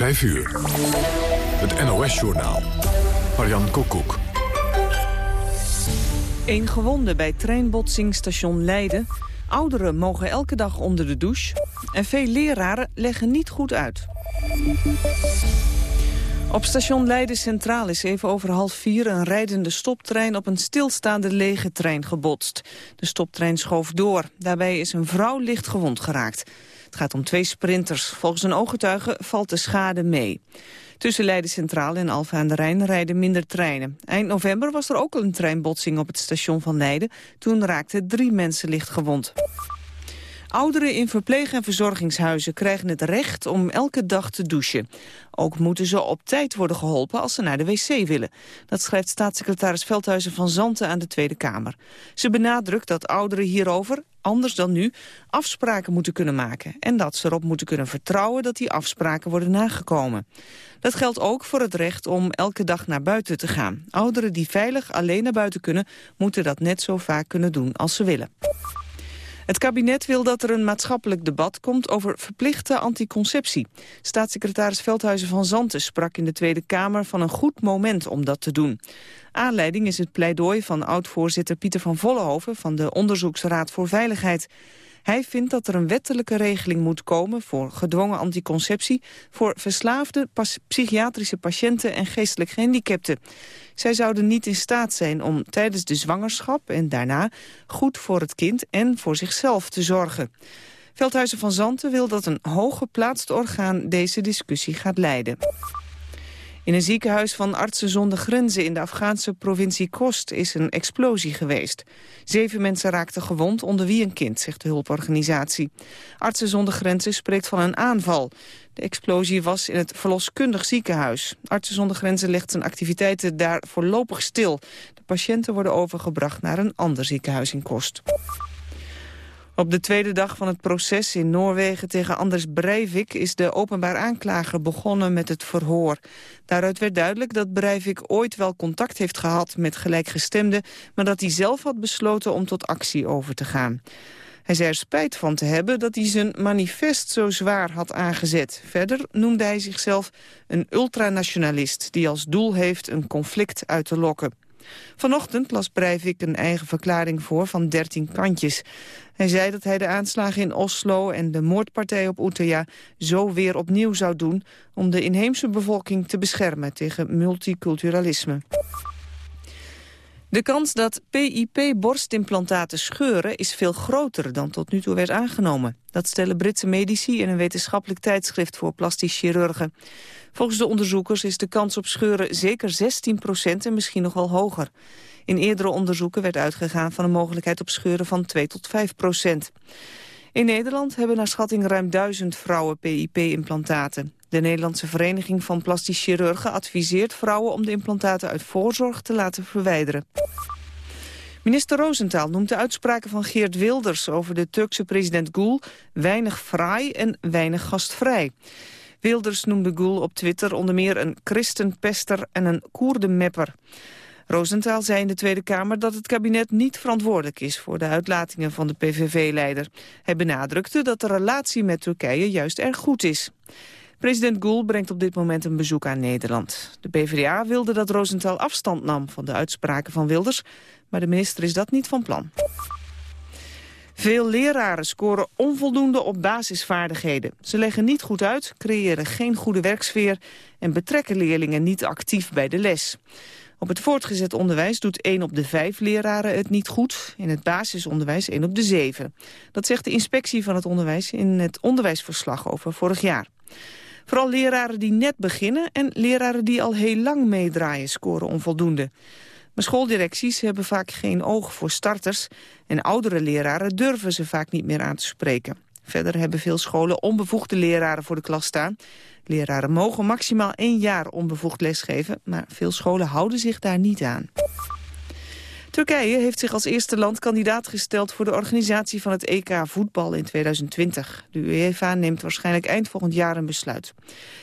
5 uur. Het NOS-journaal. Marian Koekoek. Een gewonde bij treinbotsing station Leiden. Ouderen mogen elke dag onder de douche. En veel leraren leggen niet goed uit. Op station Leiden Centraal is even over half vier een rijdende stoptrein op een stilstaande lege trein gebotst. De stoptrein schoof door. Daarbij is een vrouw licht gewond geraakt. Het gaat om twee sprinters. Volgens een ooggetuige valt de schade mee. Tussen Leiden Centraal en Alphen aan de Rijn rijden minder treinen. Eind november was er ook een treinbotsing op het station van Leiden. Toen raakten drie mensen licht gewond. Ouderen in verpleeg- en verzorgingshuizen krijgen het recht om elke dag te douchen. Ook moeten ze op tijd worden geholpen als ze naar de wc willen. Dat schrijft staatssecretaris Veldhuizen van Zanten aan de Tweede Kamer. Ze benadrukt dat ouderen hierover, anders dan nu, afspraken moeten kunnen maken. En dat ze erop moeten kunnen vertrouwen dat die afspraken worden nagekomen. Dat geldt ook voor het recht om elke dag naar buiten te gaan. Ouderen die veilig alleen naar buiten kunnen, moeten dat net zo vaak kunnen doen als ze willen. Het kabinet wil dat er een maatschappelijk debat komt over verplichte anticonceptie. Staatssecretaris Veldhuizen van Zanten sprak in de Tweede Kamer van een goed moment om dat te doen. Aanleiding is het pleidooi van oud-voorzitter Pieter van Vollenhoven van de Onderzoeksraad voor Veiligheid. Hij vindt dat er een wettelijke regeling moet komen voor gedwongen anticonceptie voor verslaafde psychiatrische patiënten en geestelijk gehandicapten. Zij zouden niet in staat zijn om tijdens de zwangerschap en daarna goed voor het kind en voor zichzelf te zorgen. Veldhuizen van Zanten wil dat een hooggeplaatst orgaan deze discussie gaat leiden. In een ziekenhuis van Artsen zonder Grenzen in de Afghaanse provincie Kost is een explosie geweest. Zeven mensen raakten gewond, onder wie een kind, zegt de hulporganisatie. Artsen zonder Grenzen spreekt van een aanval. De explosie was in het verloskundig ziekenhuis. Artsen zonder Grenzen legt zijn activiteiten daar voorlopig stil. De patiënten worden overgebracht naar een ander ziekenhuis in Kost. Op de tweede dag van het proces in Noorwegen tegen Anders Breivik is de openbaar aanklager begonnen met het verhoor. Daaruit werd duidelijk dat Breivik ooit wel contact heeft gehad met gelijkgestemden, maar dat hij zelf had besloten om tot actie over te gaan. Hij zei er spijt van te hebben dat hij zijn manifest zo zwaar had aangezet. Verder noemde hij zichzelf een ultranationalist die als doel heeft een conflict uit te lokken. Vanochtend las Breivik een eigen verklaring voor van 13 kantjes. Hij zei dat hij de aanslagen in Oslo en de moordpartij op Utøya zo weer opnieuw zou doen om de inheemse bevolking te beschermen tegen multiculturalisme. De kans dat PIP-borstimplantaten scheuren is veel groter dan tot nu toe werd aangenomen. Dat stellen Britse medici in een wetenschappelijk tijdschrift voor plastisch chirurgen. Volgens de onderzoekers is de kans op scheuren zeker 16 procent en misschien nog wel hoger. In eerdere onderzoeken werd uitgegaan van een mogelijkheid op scheuren van 2 tot 5 procent. In Nederland hebben naar schatting ruim duizend vrouwen PIP-implantaten. De Nederlandse Vereniging van Plastisch Chirurgen adviseert vrouwen om de implantaten uit voorzorg te laten verwijderen. Minister Roosentaal noemt de uitspraken van Geert Wilders over de Turkse president Gül weinig fraai en weinig gastvrij. Wilders noemde Gül op Twitter onder meer een christenpester en een koerdenmepper. Roosentaal zei in de Tweede Kamer dat het kabinet niet verantwoordelijk is voor de uitlatingen van de PVV-leider. Hij benadrukte dat de relatie met Turkije juist erg goed is. President Gül brengt op dit moment een bezoek aan Nederland. De PvdA wilde dat Rosenthal afstand nam van de uitspraken van Wilders, maar de minister is dat niet van plan. Veel leraren scoren onvoldoende op basisvaardigheden. Ze leggen niet goed uit, creëren geen goede werksfeer... en betrekken leerlingen niet actief bij de les. Op het voortgezet onderwijs doet 1 op de 5 leraren het niet goed. In het basisonderwijs 1 op de 7. Dat zegt de inspectie van het onderwijs in het onderwijsverslag over vorig jaar. Vooral leraren die net beginnen en leraren die al heel lang meedraaien scoren onvoldoende. Maar schooldirecties hebben vaak geen oog voor starters... en oudere leraren durven ze vaak niet meer aan te spreken. Verder hebben veel scholen onbevoegde leraren voor de klas staan. Leraren mogen maximaal één jaar onbevoegd lesgeven... maar veel scholen houden zich daar niet aan. Turkije heeft zich als eerste land kandidaat gesteld voor de organisatie van het EK voetbal in 2020. De UEFA neemt waarschijnlijk eind volgend jaar een besluit.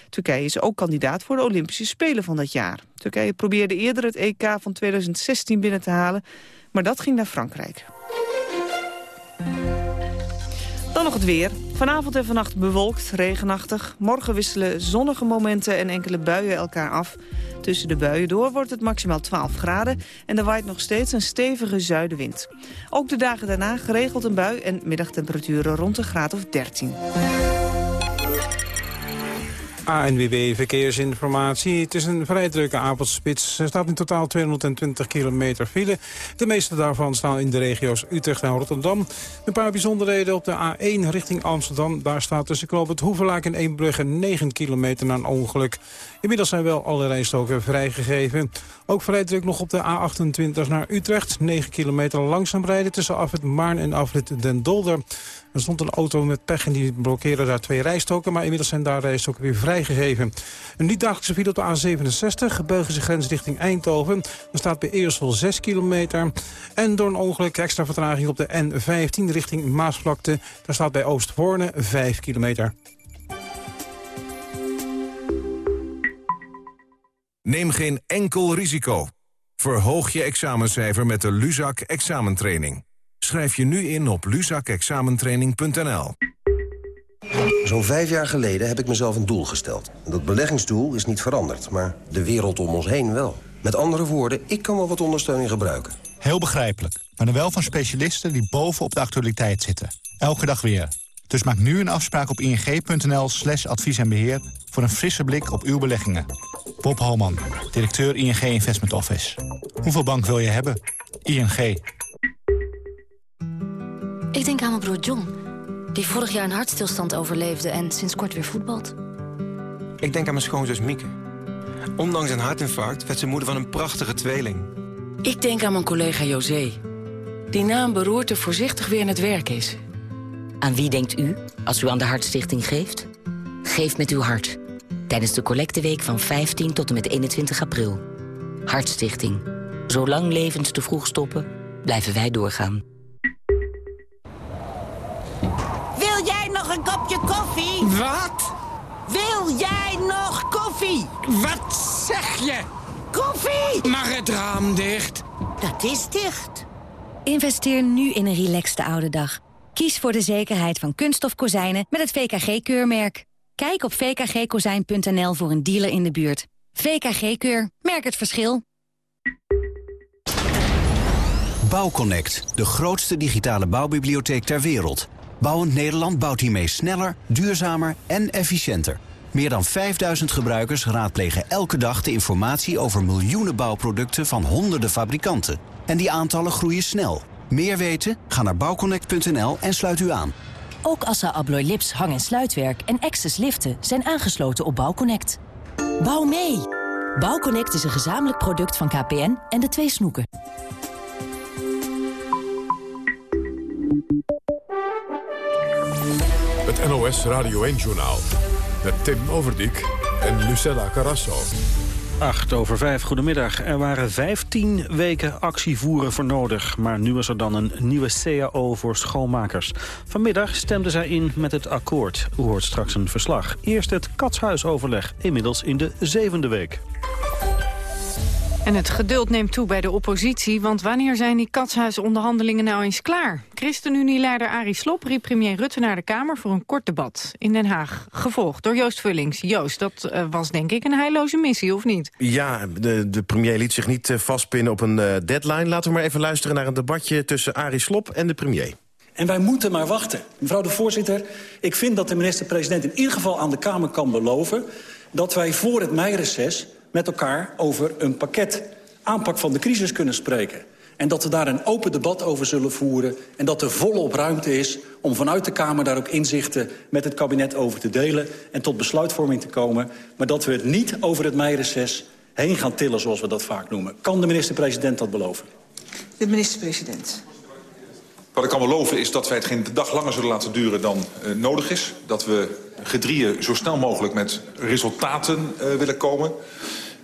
Turkije is ook kandidaat voor de Olympische Spelen van dat jaar. Turkije probeerde eerder het EK van 2016 binnen te halen, maar dat ging naar Frankrijk. Dan nog het weer. Vanavond en vannacht bewolkt, regenachtig. Morgen wisselen zonnige momenten en enkele buien elkaar af. Tussen de buien door wordt het maximaal 12 graden... en er waait nog steeds een stevige zuidenwind. Ook de dagen daarna geregeld een bui en middagtemperaturen rond een graad of 13. ANWB Verkeersinformatie. Het is een vrij drukke avondspits. Er staat in totaal 220 kilometer file. De meeste daarvan staan in de regio's Utrecht en Rotterdam. Een paar bijzonderheden op de A1 richting Amsterdam. Daar staat tussen Knoop het Hoevelaak en Eembrugge 9 kilometer na een ongeluk. Inmiddels zijn wel alle rijstoken vrijgegeven. Ook vrij druk nog op de A28 naar Utrecht. 9 kilometer langzaam rijden tussen Afrit Maarn en Afrit Den Dolder. Er stond een auto met pech en die blokkeerde daar twee rijstoken. Maar inmiddels zijn daar rijstoken weer vrijgegeven. Een niet-dagelijkse file op de A67, Belgische grens richting Eindhoven. Er staat bij Eersel 6 kilometer. En door een ongeluk extra vertraging op de N15 richting Maasvlakte. Daar staat bij Oostvoorne 5 kilometer. Neem geen enkel risico. Verhoog je examencijfer met de Luzak examentraining. Schrijf je nu in op luzakexamentraining.nl. Zo'n vijf jaar geleden heb ik mezelf een doel gesteld. Dat beleggingsdoel is niet veranderd, maar de wereld om ons heen wel. Met andere woorden, ik kan wel wat ondersteuning gebruiken. Heel begrijpelijk, maar dan wel van specialisten die boven op de actualiteit zitten. Elke dag weer. Dus maak nu een afspraak op ing.nl slash advies en beheer... voor een frisse blik op uw beleggingen. Bob Holman, directeur ING Investment Office. Hoeveel bank wil je hebben? ING. Ik denk aan mijn broer John, die vorig jaar een hartstilstand overleefde... en sinds kort weer voetbalt. Ik denk aan mijn schoonzus Mieke. Ondanks een hartinfarct werd ze moeder van een prachtige tweeling. Ik denk aan mijn collega José, die na een beroerte voorzichtig weer in het werk is... Aan wie denkt u als u aan de Hartstichting geeft? Geef met uw hart. Tijdens de collecteweek van 15 tot en met 21 april. Hartstichting. Zolang levens te vroeg stoppen, blijven wij doorgaan. Wil jij nog een kopje koffie? Wat? Wil jij nog koffie? Wat zeg je? Koffie! Mag het raam dicht? Dat is dicht. Investeer nu in een relaxte oude dag. Kies voor de zekerheid van kunststof kozijnen met het VKG-keurmerk. Kijk op vkgkozijn.nl voor een dealer in de buurt. VKG-keur. Merk het verschil. Bouwconnect, de grootste digitale bouwbibliotheek ter wereld. Bouwend Nederland bouwt hiermee sneller, duurzamer en efficiënter. Meer dan 5000 gebruikers raadplegen elke dag de informatie over miljoenen bouwproducten van honderden fabrikanten. En die aantallen groeien snel. Meer weten? Ga naar bouwconnect.nl en sluit u aan. Ook Assa Abloy Lips hang- en sluitwerk en Access liften zijn aangesloten op Bouwconnect. Bouw mee! Bouwconnect is een gezamenlijk product van KPN en de twee snoeken. Het NOS Radio 1-journaal met Tim Overdijk en Lucella Carrasso. 8 over 5, goedemiddag. Er waren 15 weken actievoeren voor nodig. Maar nu is er dan een nieuwe CAO voor schoonmakers. Vanmiddag stemden zij in met het akkoord. U hoort straks een verslag. Eerst het katshuisoverleg, inmiddels in de zevende week. En het geduld neemt toe bij de oppositie, want wanneer zijn die katshuisonderhandelingen nou eens klaar? ChristenUnie-leider Arie Slob riep premier Rutte naar de Kamer voor een kort debat in Den Haag. Gevolgd door Joost Vullings. Joost, dat uh, was denk ik een heilloze missie, of niet? Ja, de, de premier liet zich niet uh, vastpinnen op een uh, deadline. Laten we maar even luisteren naar een debatje tussen Arie Slob en de premier. En wij moeten maar wachten. Mevrouw de voorzitter, ik vind dat de minister-president in ieder geval aan de Kamer kan beloven... dat wij voor het meireces met elkaar over een pakket aanpak van de crisis kunnen spreken. En dat we daar een open debat over zullen voeren... en dat er volop ruimte is om vanuit de Kamer daar ook inzichten... met het kabinet over te delen en tot besluitvorming te komen. Maar dat we het niet over het meireces heen gaan tillen, zoals we dat vaak noemen. Kan de minister-president dat beloven? De minister-president. Wat ik kan beloven is dat wij het geen dag langer zullen laten duren dan uh, nodig is. Dat we gedrieën zo snel mogelijk met resultaten uh, willen komen.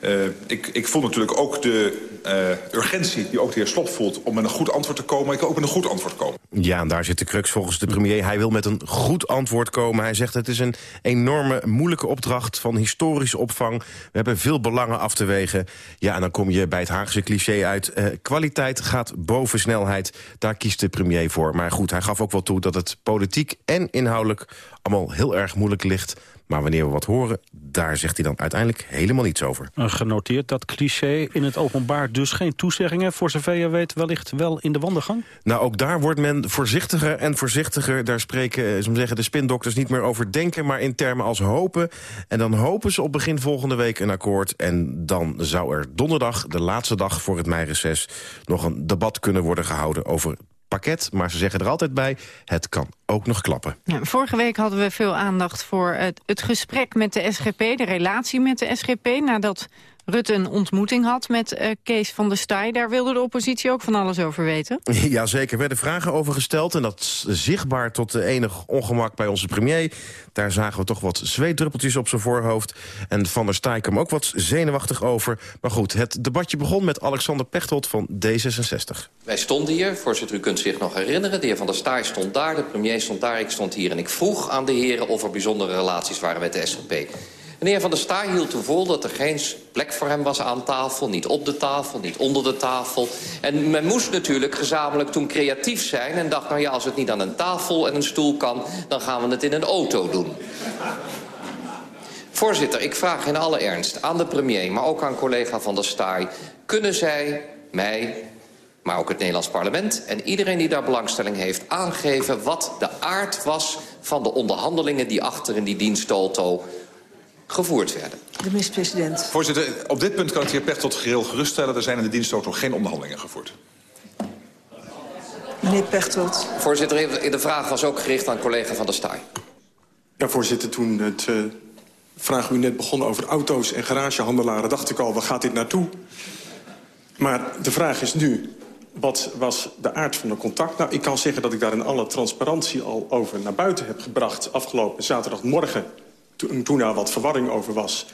Uh, ik, ik voel natuurlijk ook de uh, urgentie die ook de heer Slop voelt... om met een goed antwoord te komen. Ik wil ook met een goed antwoord komen. Ja, en daar zit de crux volgens de premier. Hij wil met een goed antwoord komen. Hij zegt het is een enorme moeilijke opdracht van historische opvang. We hebben veel belangen af te wegen. Ja, en dan kom je bij het Haagse cliché uit. Uh, kwaliteit gaat boven snelheid. Daar kiest de premier voor. Maar goed, hij gaf ook wel toe dat het politiek en inhoudelijk... allemaal heel erg moeilijk ligt... Maar wanneer we wat horen, daar zegt hij dan uiteindelijk helemaal niets over. Genoteerd dat cliché in het openbaar dus geen toezeggingen... voor zover je weet wellicht wel in de wandelgang? Nou, ook daar wordt men voorzichtiger en voorzichtiger. Daar spreken eh, zeggen, de spindokters niet meer over denken... maar in termen als hopen. En dan hopen ze op begin volgende week een akkoord. En dan zou er donderdag, de laatste dag voor het meireces... nog een debat kunnen worden gehouden over pakket. Maar ze zeggen er altijd bij, het kan ook nog klappen. Vorige week hadden we veel aandacht voor het, het gesprek met de SGP... de relatie met de SGP, nadat Rutte een ontmoeting had met uh, Kees van der Staaij. Daar wilde de oppositie ook van alles over weten. Jazeker, er werden vragen over gesteld. En dat zichtbaar tot enig ongemak bij onze premier. Daar zagen we toch wat zweetdruppeltjes op zijn voorhoofd. En Van der Staaij kwam ook wat zenuwachtig over. Maar goed, het debatje begon met Alexander Pechtold van D66. Wij stonden hier, voorzitter, u kunt zich nog herinneren. De heer Van der Staaij stond daar, de premier stond daar, ik stond hier. En ik vroeg aan de heren of er bijzondere relaties waren met de SGP. Meneer Van der Staaij hield toen dat er geen plek voor hem was aan tafel. Niet op de tafel, niet onder de tafel. En men moest natuurlijk gezamenlijk toen creatief zijn... en dacht, nou ja, als het niet aan een tafel en een stoel kan... dan gaan we het in een auto doen. Voorzitter, ik vraag in alle ernst aan de premier... maar ook aan collega Van der Staaij... kunnen zij mij, maar ook het Nederlands parlement... en iedereen die daar belangstelling heeft aangeven... wat de aard was van de onderhandelingen die achter in die dienstauto gevoerd werden. De minister-president. Voorzitter, op dit punt kan ik de heer Pechtold geheel geruststellen. Er zijn in de dienst ook nog geen onderhandelingen gevoerd. Meneer Pechtold. Voorzitter, de vraag was ook gericht aan collega Van der Staaij. Ja, voorzitter, toen het uh, vraag u net begon over auto's en garagehandelaren... dacht ik al, waar gaat dit naartoe? Maar de vraag is nu, wat was de aard van de contact? Nou, ik kan zeggen dat ik daar in alle transparantie al over naar buiten heb gebracht... afgelopen zaterdagmorgen toen daar wat verwarring over was...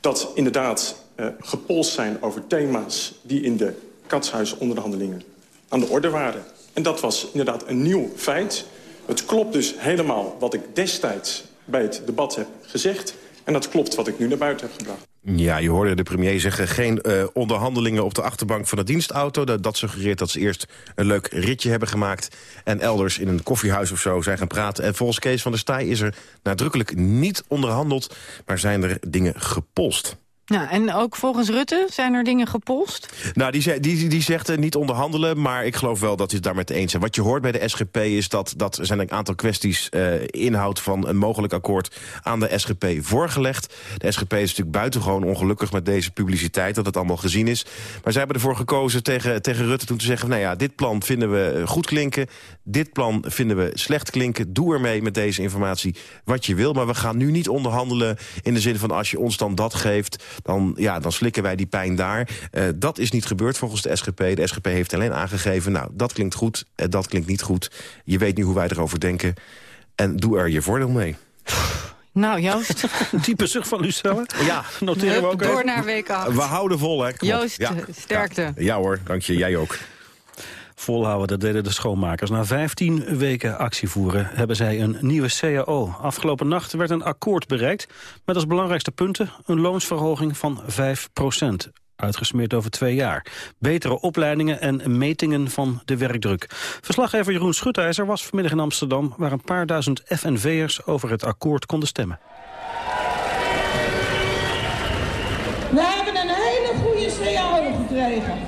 dat inderdaad uh, gepolst zijn over thema's die in de katshuisonderhandelingen aan de orde waren. En dat was inderdaad een nieuw feit. Het klopt dus helemaal wat ik destijds bij het debat heb gezegd... en dat klopt wat ik nu naar buiten heb gebracht. Ja, je hoorde de premier zeggen... geen uh, onderhandelingen op de achterbank van de dienstauto. Dat, dat suggereert dat ze eerst een leuk ritje hebben gemaakt... en elders in een koffiehuis of zo zijn gaan praten. En volgens Kees van der Staaij is er nadrukkelijk niet onderhandeld... maar zijn er dingen gepolst. Ja, en ook volgens Rutte zijn er dingen gepolst? Nou, die, die, die zegt niet onderhandelen, maar ik geloof wel dat hij het daarmee eens is. Wat je hoort bij de SGP is dat, dat zijn een aantal kwesties... Uh, inhoud van een mogelijk akkoord aan de SGP voorgelegd. De SGP is natuurlijk buitengewoon ongelukkig met deze publiciteit... dat het allemaal gezien is. Maar zij hebben ervoor gekozen tegen, tegen Rutte toen te zeggen... nou ja, dit plan vinden we goed klinken, dit plan vinden we slecht klinken. Doe ermee met deze informatie wat je wil, maar we gaan nu niet onderhandelen... in de zin van als je ons dan dat geeft dan, ja, dan slikken wij die pijn daar. Uh, dat is niet gebeurd volgens de SGP. De SGP heeft alleen aangegeven, nou, dat klinkt goed, uh, dat klinkt niet goed. Je weet nu hoe wij erover denken. En doe er je voordeel mee. Nou, Joost. Diepe zucht van Lucelle. Ja. Noteren we ook Door naar week 8. We houden vol, hè. Joost, ja. sterkte. Ja. ja hoor, dank je. Jij ook. Volhouden, dat deden de schoonmakers. Na 15 weken actie voeren hebben zij een nieuwe CAO. Afgelopen nacht werd een akkoord bereikt... met als belangrijkste punten een loonsverhoging van 5% uitgesmeerd over twee jaar. Betere opleidingen en metingen van de werkdruk. Verslaggever Jeroen Schutijzer was vanmiddag in Amsterdam... waar een paar duizend FNV'ers over het akkoord konden stemmen. We hebben een hele goede CAO gekregen.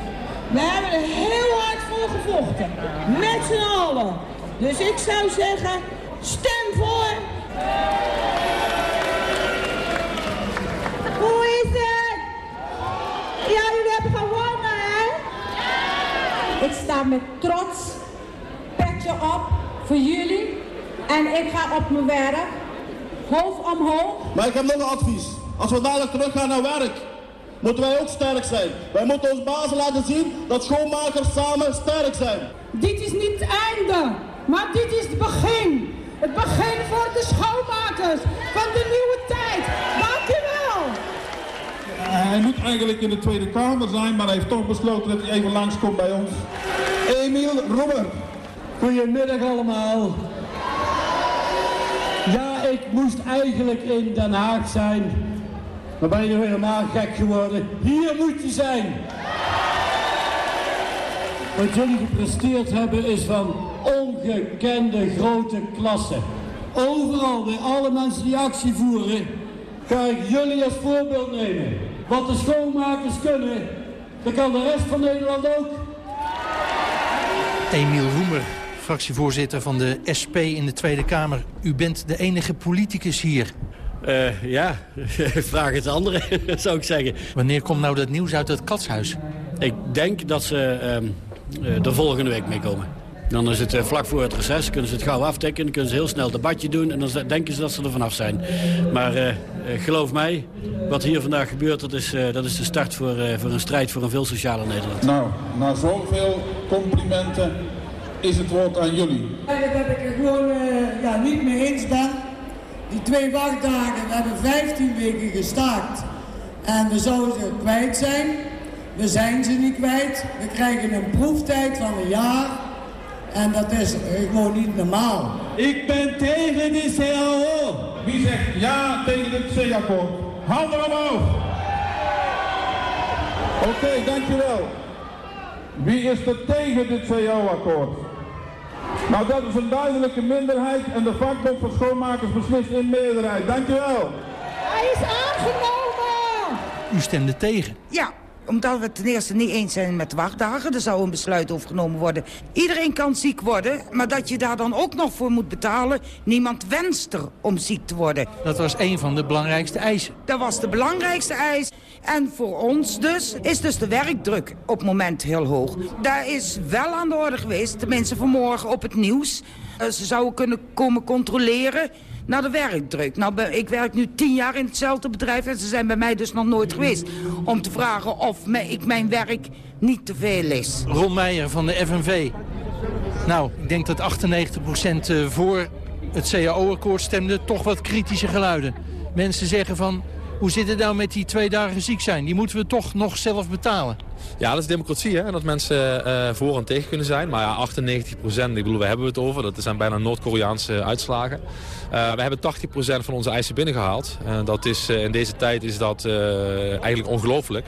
We hebben er heel hard gevochten. Met z'n allen. Dus ik zou zeggen, stem voor. Hoe is het? Ja, jullie hebben gewonnen, hè? Ik sta met trots, petje op voor jullie. En ik ga op mijn werk. Hoofd omhoog. Maar ik heb nog een advies. Als we dadelijk terug gaan naar werk, moeten wij ook sterk zijn. Wij moeten ons bazen laten zien dat schoonmakers samen sterk zijn. Dit is niet het einde, maar dit is het begin. Het begin voor de schoonmakers van de nieuwe tijd. Dank u wel. Hij moet eigenlijk in de Tweede Kamer zijn, maar hij heeft toch besloten dat hij even langskomt bij ons. Emiel Roemer. Goedemiddag allemaal. Ja, ik moest eigenlijk in Den Haag zijn. Maar ben je helemaal gek geworden. Hier moet je zijn. Wat jullie gepresteerd hebben is van ongekende grote klasse. Overal, bij alle mensen die actie voeren, ga ik jullie als voorbeeld nemen. Wat de schoonmakers kunnen, dat kan de rest van Nederland ook. Emiel Roemer, fractievoorzitter van de SP in de Tweede Kamer. U bent de enige politicus hier. Uh, ja, vraag het anderen, zou ik zeggen. Wanneer komt nou dat nieuws uit het katshuis? Ik denk dat ze uh, de volgende week meekomen. Dan is het uh, vlak voor het reces, kunnen ze het gauw afdekken... dan kunnen ze heel snel een debatje doen en dan denken ze dat ze er vanaf zijn. Maar geloof mij, wat hier vandaag gebeurt... dat is, dat is de start voor, voor een strijd voor een veel socialer Nederland. Nou, na zoveel complimenten is het woord aan jullie. Dat ik er gewoon ja, niet mee eens ben die twee wachtdagen, we hebben 15 weken gestaakt. En we zouden ze kwijt zijn. We zijn ze niet kwijt. We krijgen een proeftijd van een jaar. En dat is gewoon niet normaal. Ik ben tegen de CAO. Wie zegt ja tegen het C-akkoord? Handen omhoog. Oké, okay, dankjewel. Wie is er tegen dit CAO-akkoord? Nou, dat is een duidelijke minderheid en de vakbond van schoonmakers beslist in meerderheid. Dankjewel. Hij is aangenomen! U stemde tegen? Ja, omdat we het ten eerste niet eens zijn met wachtdagen. Er zou een besluit overgenomen worden. Iedereen kan ziek worden, maar dat je daar dan ook nog voor moet betalen... niemand wenst er om ziek te worden. Dat was een van de belangrijkste eisen. Dat was de belangrijkste eis. En voor ons dus is dus de werkdruk op het moment heel hoog. Daar is wel aan de orde geweest, tenminste vanmorgen op het nieuws. Eh, ze zouden kunnen komen controleren naar de werkdruk. Nou, ik werk nu tien jaar in hetzelfde bedrijf en ze zijn bij mij dus nog nooit geweest. Om te vragen of ik mijn werk niet te veel is. Ron Meijer van de FNV. Nou, ik denk dat 98% eh, voor het CAO-akkoord stemde. Toch wat kritische geluiden. Mensen zeggen van, hoe zit het nou met die twee dagen ziek zijn? Die moeten we toch nog zelf betalen. Ja, dat is democratie, hè? dat mensen uh, voor en tegen kunnen zijn. Maar ja, 98 procent, ik bedoel, we hebben het over. Dat zijn bijna Noord-Koreaanse uitslagen. Uh, we hebben 80 procent van onze eisen binnengehaald. Dat is, in deze tijd is dat eigenlijk ongelooflijk.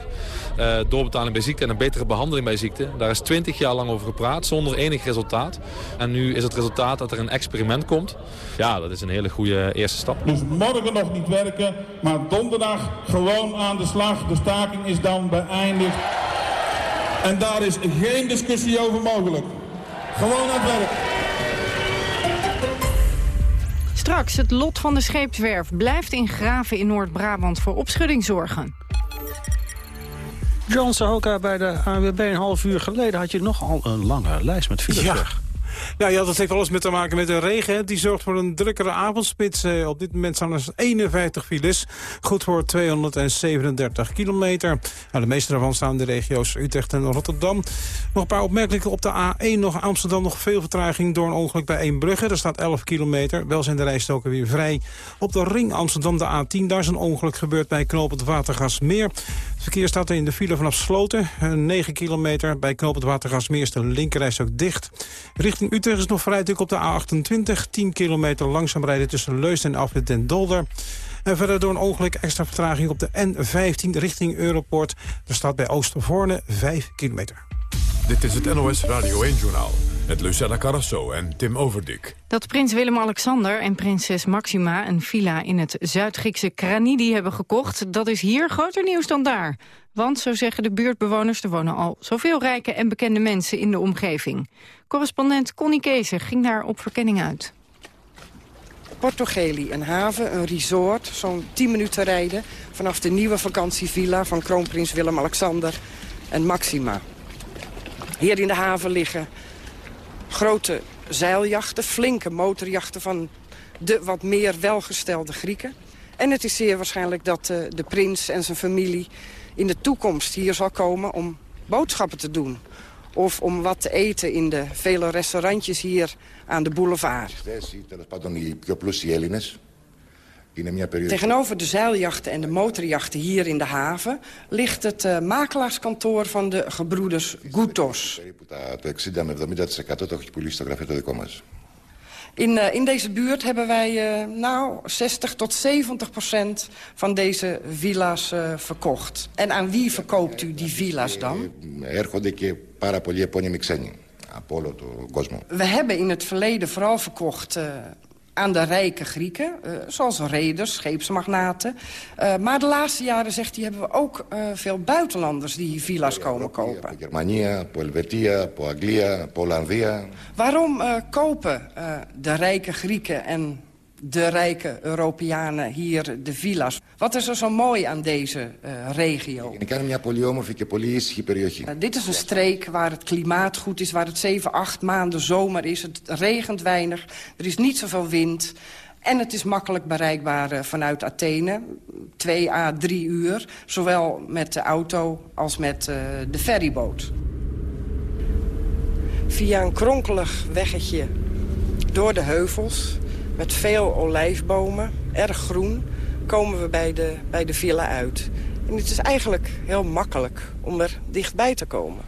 doorbetaling bij ziekte en een betere behandeling bij ziekte. Daar is 20 jaar lang over gepraat, zonder enig resultaat. En nu is het resultaat dat er een experiment komt. Ja, dat is een hele goede eerste stap. Dus morgen nog niet werken, maar donderdag gewoon aan de slag. De staking is dan beëindigd. En daar is geen discussie over mogelijk. Gewoon aan het werk. Straks, het lot van de scheepswerf blijft in Graven in Noord-Brabant voor opschudding zorgen. John Sahoka bij de ANWB een half uur geleden had je nogal een lange lijst met files ja. Nou ja, dat heeft alles met te maken met de regen. Die zorgt voor een drukkere avondspits. Eh, op dit moment staan er 51 files. Goed voor 237 kilometer. Nou, de meeste daarvan staan in de regio's Utrecht en Rotterdam. Nog een paar opmerkelijke op de A1. Nog Amsterdam nog veel vertraging door een ongeluk bij Eembrugge. Daar staat 11 kilometer. Wel zijn de rijstoken weer vrij. Op de ring Amsterdam de A10. Daar is een ongeluk gebeurd bij knooppunt Watergasmeer. Het verkeer staat in de file vanaf Sloten. 9 kilometer. Bij knooppunt Watergasmeer is de linkerreis ook dicht. Richting Utrecht is nog vrij op de A28. 10 kilometer langzaam rijden tussen Leusden en Afrit den Dolder. En verder door een ongeluk extra vertraging op de N15 richting Europort. Er staat bij Oostervoorne 5 kilometer. Dit is het NOS Radio 1-journaal met Lucella Carrasso en Tim Overdik. Dat prins Willem-Alexander en prinses Maxima een villa in het Zuid-Griekse Kranidi hebben gekocht... dat is hier groter nieuws dan daar. Want, zo zeggen de buurtbewoners, er wonen al zoveel rijke en bekende mensen in de omgeving. Correspondent Connie Keeser ging daar op verkenning uit. Portogeli, een haven, een resort, zo'n 10 minuten rijden... vanaf de nieuwe vakantievilla van kroonprins Willem-Alexander en Maxima. Hier in de haven liggen grote zeiljachten, flinke motorjachten... van de wat meer welgestelde Grieken. En het is zeer waarschijnlijk dat uh, de prins en zijn familie in de toekomst hier zal komen om boodschappen te doen. Of om wat te eten in de vele restaurantjes hier aan de boulevard. Tegenover de zeiljachten en de motorjachten hier in de haven... ligt het uh, makelaarskantoor van de gebroeders Goutos. In, uh, in deze buurt hebben wij uh, nou 60 tot 70 procent van deze villa's uh, verkocht. En aan wie verkoopt u die villa's dan? We hebben in het verleden vooral verkocht aan de rijke Grieken, uh, zoals reders, scheepsmagnaten. Uh, maar de laatste jaren, zegt hij, hebben we ook uh, veel buitenlanders die hier villa's komen kopen. Germania, Helvetia, Anglia, Hollandia. Waarom kopen de rijke Grieken en de rijke Europeanen hier de villa's. Wat is er zo mooi aan deze uh, regio? Uh, dit is een streek waar het klimaat goed is, waar het 7, 8 maanden zomer is. Het regent weinig, er is niet zoveel wind. En het is makkelijk bereikbaar uh, vanuit Athene. 2 à 3 uur, zowel met de auto als met uh, de ferryboot. Via een kronkelig weggetje door de heuvels met veel olijfbomen, erg groen, komen we bij de, bij de villa uit. En het is eigenlijk heel makkelijk om er dichtbij te komen.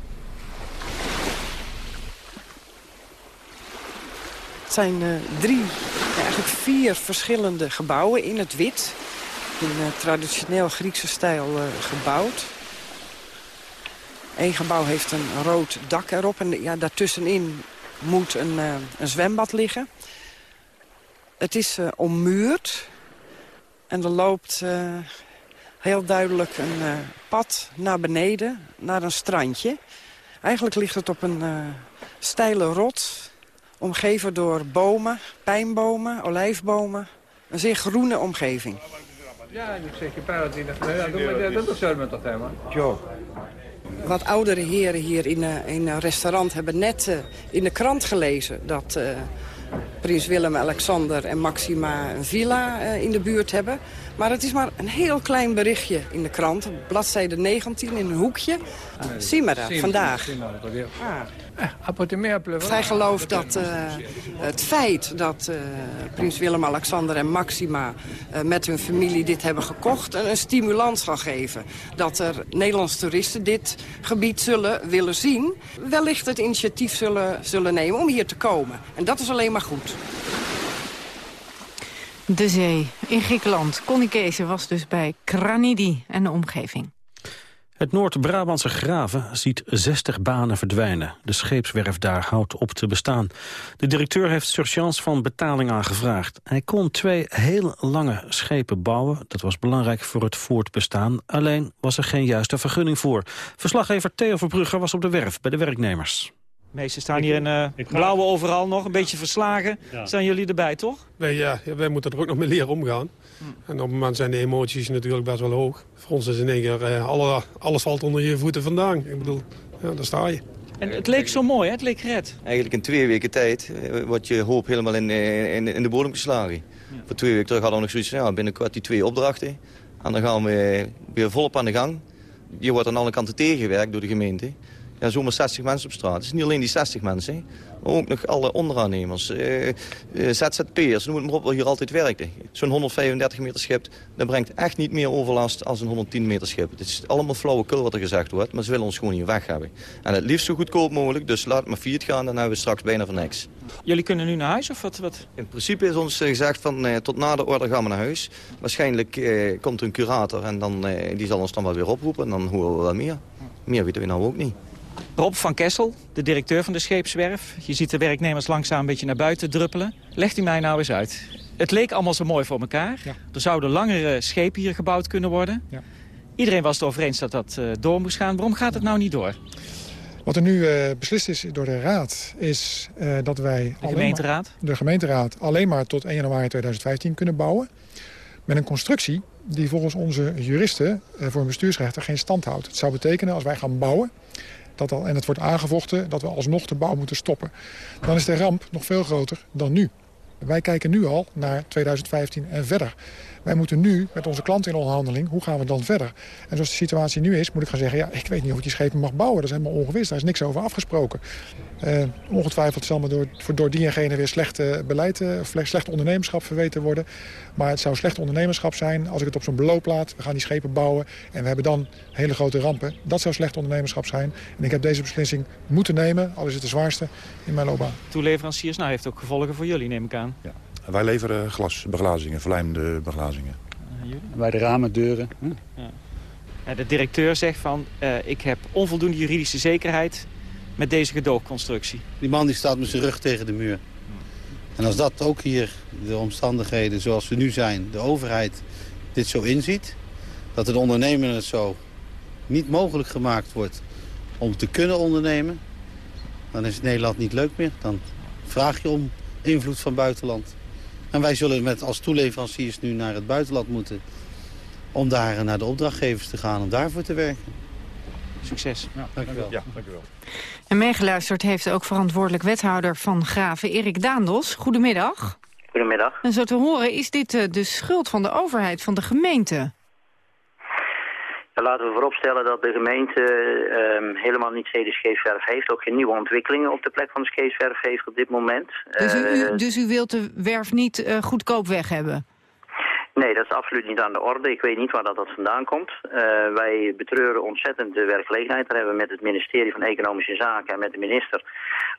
Het zijn uh, drie, eigenlijk vier verschillende gebouwen in het wit. In uh, traditioneel Griekse stijl uh, gebouwd. Eén gebouw heeft een rood dak erop en ja, daartussenin moet een, een zwembad liggen. Het is uh, ommuurd. En er loopt uh, heel duidelijk een uh, pad naar beneden, naar een strandje. Eigenlijk ligt het op een steile rots, omgeven door bomen, pijnbomen, olijfbomen. Een zeer groene omgeving. Ja, ik zeg je dat is zo met dat thema. Wat oudere heren hier in, in een restaurant hebben net in de krant gelezen... dat prins Willem-Alexander en Maxima een villa uh, in de buurt hebben. Maar het is maar een heel klein berichtje in de krant. Bladzijde 19 in een hoekje. Zie maar dat, vandaag. Zij gelooft dat uh, het feit dat uh, prins Willem-Alexander en Maxima uh, met hun familie dit hebben gekocht... een, een stimulans zal geven. Dat er Nederlandse toeristen dit gebied zullen willen zien. Wellicht het initiatief zullen, zullen nemen om hier te komen. En dat is alleen maar goed. De zee in Griekenland. Connie Kees was dus bij Kranidi en de omgeving. Het Noord-Brabantse Graven ziet 60 banen verdwijnen. De scheepswerf daar houdt op te bestaan. De directeur heeft surchance van betaling aangevraagd. Hij kon twee heel lange schepen bouwen. Dat was belangrijk voor het voortbestaan. Alleen was er geen juiste vergunning voor. Verslaggever Theo Verbrugge was op de werf bij de werknemers. De meesten staan hier in uh, blauwe overal nog, een beetje verslagen. Ja. Staan jullie erbij, toch? Wij, ja, wij moeten er ook nog mee leren omgaan. Hm. En op het moment zijn de emoties natuurlijk best wel hoog. Voor ons is in één keer, uh, alle, alles valt onder je voeten vandaan. Ik bedoel, ja, daar sta je. En het leek zo mooi, hè? het leek gered. Eigenlijk in twee weken tijd uh, wordt je hoop helemaal in, in, in de bodem geslagen. Ja. Voor twee weken terug hadden we nog zoiets van, ja, binnenkort die twee opdrachten. En dan gaan we weer volop aan de gang. Je wordt aan alle kanten tegengewerkt door de gemeente ja, zomaar 60 mensen op straat. Het is niet alleen die 60 mensen, maar ook nog alle onderaannemers, uh, uh, ZZP'ers, noem het maar op, wat hier altijd werkte. Zo'n 135 meter schip, dat brengt echt niet meer overlast als een 110 meter schip. Het is allemaal flauwekul wat er gezegd wordt, maar ze willen ons gewoon hier weg hebben. En het liefst zo goedkoop mogelijk, dus laat maar fiat gaan, dan hebben we straks bijna voor niks. Jullie kunnen nu naar huis of wat? wat? In principe is ons gezegd van uh, tot na de orde gaan we naar huis. Waarschijnlijk komt er een curator en dan, die zal ons dan wel weer oproepen en dan horen we wel meer. Meer weten we nou ook niet. Rob van Kessel, de directeur van de scheepswerf. Je ziet de werknemers langzaam een beetje naar buiten druppelen. Legt u mij nou eens uit. Het leek allemaal zo mooi voor elkaar. Ja. Er zouden langere schepen hier gebouwd kunnen worden. Ja. Iedereen was het over eens dat dat uh, door moest gaan. Waarom gaat het nou niet door? Wat er nu uh, beslist is door de Raad is uh, dat wij... De gemeenteraad? Maar, de gemeenteraad alleen maar tot 1 januari 2015 kunnen bouwen. Met een constructie die volgens onze juristen voor een bestuursrechter geen stand houdt. Het zou betekenen als wij gaan bouwen dat al, en het wordt aangevochten dat we alsnog de bouw moeten stoppen. Dan is de ramp nog veel groter dan nu. Wij kijken nu al naar 2015 en verder. Wij moeten nu met onze klanten in onderhandeling, hoe gaan we dan verder? En zoals de situatie nu is, moet ik gaan zeggen... ja, ik weet niet of ik die schepen mag bouwen. Dat is helemaal ongewis, daar is niks over afgesproken. Uh, ongetwijfeld zal me door, door die en gene weer slecht beleid, uh, slecht ondernemerschap verweten worden. Maar het zou slecht ondernemerschap zijn als ik het op zo'n beloop laat. We gaan die schepen bouwen en we hebben dan hele grote rampen. Dat zou slecht ondernemerschap zijn. En ik heb deze beslissing moeten nemen, al is het de zwaarste in mijn loopbaan. Toeleveranciers, nou heeft ook gevolgen voor jullie, neem ik aan. Ja. Wij leveren glasbeglazingen, verlijmde beglazingen. Wij de ramen, deuren. Hm? Ja. De directeur zegt van, uh, ik heb onvoldoende juridische zekerheid met deze gedoogconstructie. Die man die staat met zijn rug tegen de muur. En als dat ook hier, de omstandigheden zoals we nu zijn, de overheid dit zo inziet... dat het ondernemen het zo niet mogelijk gemaakt wordt om te kunnen ondernemen... dan is Nederland niet leuk meer. Dan vraag je om invloed van buitenland. En wij zullen met als toeleveranciers nu naar het buitenland moeten... om daar naar de opdrachtgevers te gaan, om daarvoor te werken. Succes. Ja, dank u wel. Ja, dank u wel. En meegeluisterd heeft ook verantwoordelijk wethouder van Graven, Erik Daandos. Goedemiddag. Goedemiddag. En zo te horen is dit eh, de schuld van de overheid, van de gemeente. Laten we vooropstellen dat de gemeente uh, helemaal niet de scheepswerf heeft. Ook geen nieuwe ontwikkelingen op de plek van de scheepswerf heeft op dit moment. Dus u, uh, dus u wilt de werf niet uh, goedkoop weg hebben? Nee, dat is absoluut niet aan de orde. Ik weet niet waar dat, dat vandaan komt. Uh, wij betreuren ontzettend de werkgelegenheid. Daar hebben we met het ministerie van Economische Zaken en met de minister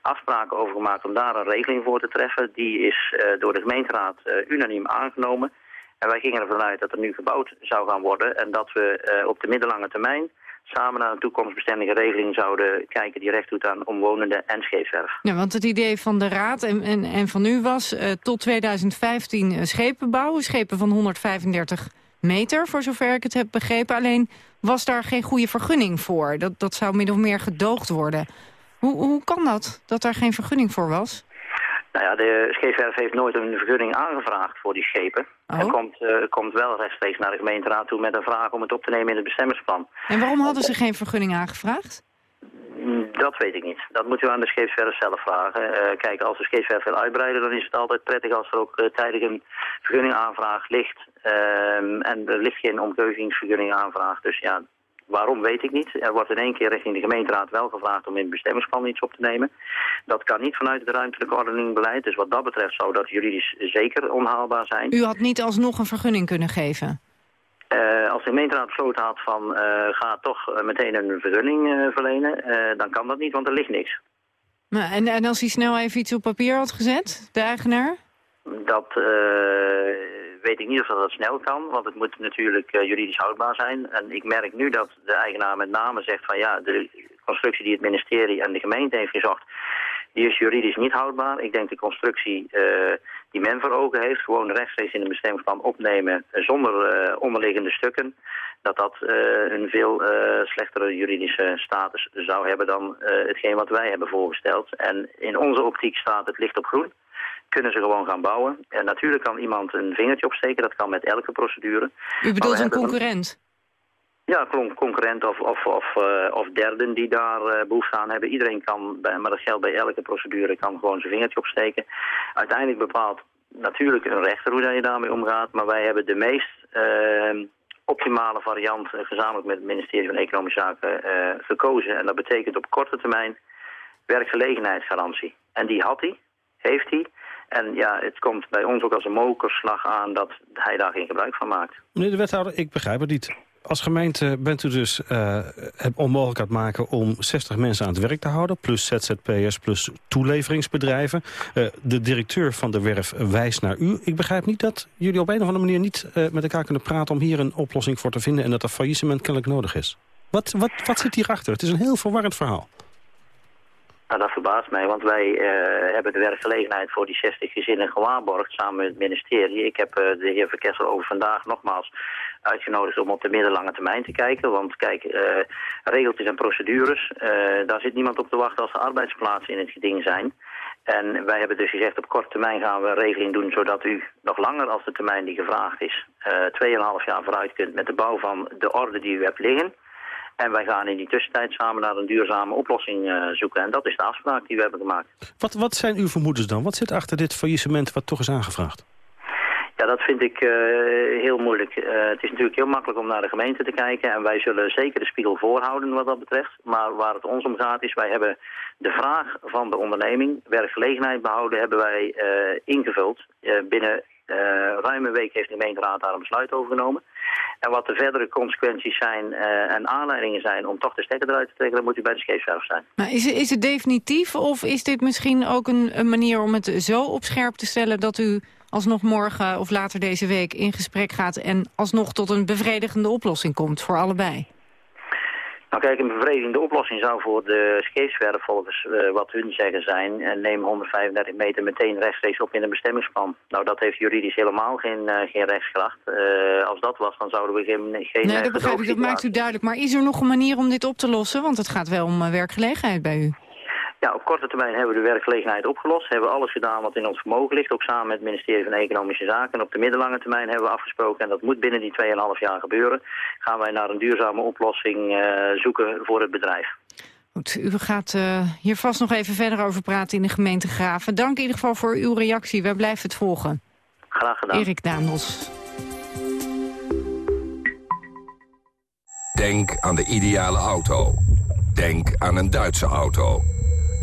afspraken over gemaakt om daar een regeling voor te treffen. Die is uh, door de gemeenteraad unaniem aangenomen. En wij gingen ervan uit dat er nu gebouwd zou gaan worden en dat we op de middellange termijn samen naar een toekomstbestendige regeling zouden kijken die recht doet aan omwonenden en scheepswerf. Ja, want het idee van de Raad en, en, en van u was uh, tot 2015 uh, schepen bouwen, schepen van 135 meter, voor zover ik het heb begrepen. Alleen was daar geen goede vergunning voor. Dat, dat zou min of meer gedoogd worden. Hoe, hoe kan dat, dat daar geen vergunning voor was? Nou ja, de scheepswerf heeft nooit een vergunning aangevraagd voor die schepen. Oh. En komt, uh, komt wel rechtstreeks naar de gemeenteraad toe met een vraag om het op te nemen in het bestemmingsplan. En waarom hadden ze geen vergunning aangevraagd? Dat weet ik niet. Dat moet u aan de scheepswerf zelf vragen. Uh, kijk, als de scheepswerf wil uitbreiden, dan is het altijd prettig als er ook uh, tijdig een vergunningaanvraag ligt. Uh, en er ligt geen omgeving aanvraag. Dus ja, Waarom weet ik niet. Er wordt in één keer richting de gemeenteraad wel gevraagd om in het bestemmingsplan iets op te nemen. Dat kan niet vanuit het ruimtelijke ordeningbeleid. Dus wat dat betreft zou dat juridisch zeker onhaalbaar zijn. U had niet alsnog een vergunning kunnen geven? Uh, als de gemeenteraad besloten had van uh, ga toch uh, meteen een vergunning verlenen, dan kan dat niet, want er ligt niks. Maar en, en als hij snel even iets op papier had gezet, de eigenaar? Dat weet ik niet of dat, snel kan, want het moet natuurlijk uh, juridisch houdbaar zijn. En ik merk nu dat de eigenaar met name zegt van ja, de constructie die het ministerie en de gemeente heeft gezocht, die is juridisch niet houdbaar. Ik denk de constructie uh, die men voor ogen heeft, gewoon rechtstreeks in een bestemmingsplan opnemen zonder uh, onderliggende stukken, dat dat een veel slechtere juridische status zou hebben dan hetgeen wat wij hebben voorgesteld. En in onze optiek staat het licht op groen kunnen ze gewoon gaan bouwen. En natuurlijk kan iemand een vingertje opsteken, dat kan met elke procedure. U bedoelt een concurrent? Ja, concurrent of, of, of, uh, of derden die daar uh, behoefte aan hebben. Iedereen kan, maar dat geldt bij elke procedure, kan gewoon zijn vingertje opsteken. Uiteindelijk bepaalt natuurlijk een rechter hoe je daarmee omgaat. Maar wij hebben de meest uh, optimale variant gezamenlijk met het ministerie van Economische Zaken gekozen. En dat betekent op korte termijn werkgelegenheidsgarantie. En die had hij, heeft hij. En ja, het komt bij ons ook als een mokerslag aan dat hij daar geen gebruik van maakt. Meneer de wethouder, ik begrijp het niet. Als gemeente bent u dus uh, onmogelijk aan het maken om 60 mensen aan het werk te houden... plus ZZP'ers, plus toeleveringsbedrijven. Uh, de directeur van de werf wijst naar u. Ik begrijp niet dat jullie op een of andere manier niet uh, met elkaar kunnen praten... om hier een oplossing voor te vinden en dat er faillissement kennelijk nodig is. Wat, wat, wat zit hierachter? Het is een heel verwarrend verhaal. Nou, dat verbaast mij, want wij uh, hebben de werkgelegenheid voor die 60 gezinnen gewaarborgd samen met het ministerie. Ik heb uh, de heer Verkessel over vandaag nogmaals uitgenodigd om op de middellange termijn te kijken. Want kijk, uh, regeltjes en procedures, daar zit niemand op te wachten als de arbeidsplaatsen in het geding zijn. En wij hebben dus gezegd op korte termijn gaan we een regeling doen zodat u nog langer als de termijn die gevraagd is, 2,5 jaar vooruit kunt met de bouw van de orde die u hebt liggen. En wij gaan in die tussentijd samen naar een duurzame oplossing uh, zoeken. En dat is de afspraak die we hebben gemaakt. Wat, wat zijn uw vermoedens dan? Wat zit achter dit faillissement wat toch is aangevraagd? Ja, dat vind ik uh, heel moeilijk. Uh, het is natuurlijk heel makkelijk om naar de gemeente te kijken en wij zullen zeker de spiegel voorhouden wat dat betreft. Maar waar het ons om gaat is, wij hebben de vraag van de onderneming, werkgelegenheid behouden, hebben wij ingevuld. binnen ruim een week heeft de gemeenteraad daar een besluit over genomen. En wat de verdere consequenties zijn en aanleidingen zijn om toch de stekker eruit te trekken, dan moet u bij de scheepswerf zijn. Maar is, is het definitief of is dit misschien ook een, een manier om het zo op scherp te stellen dat u alsnog morgen of later deze week in gesprek gaat... en alsnog tot een bevredigende oplossing komt voor allebei? Nou kijk, een bevredigende oplossing zou voor de scheepswerf volgens uh, wat hun zeggen zijn... en neem 135 meter meteen rechtstreeks op in een bestemmingsplan. Nou, dat heeft juridisch helemaal geen, uh, geen rechtskracht. Als dat was, dan zouden we geen... geen nee, dat begrijp ik, dat maakt u duidelijk. Maar is er nog een manier om dit op te lossen? Want het gaat wel om werkgelegenheid bij u. Ja, op korte termijn hebben we de werkgelegenheid opgelost. Hebben we alles gedaan wat in ons vermogen ligt, ook samen met het ministerie van Economische Zaken. En op de middellange termijn hebben we afgesproken, en dat moet binnen die 2,5 jaar gebeuren, gaan wij naar een duurzame oplossing uh, zoeken voor het bedrijf. Goed, u gaat uh, hier vast nog even verder over praten in de gemeente Graven. Dank in ieder geval voor uw reactie. Wij blijven het volgen. Graag gedaan. Erik Daandels. Denk aan de ideale auto. Denk aan een Duitse auto.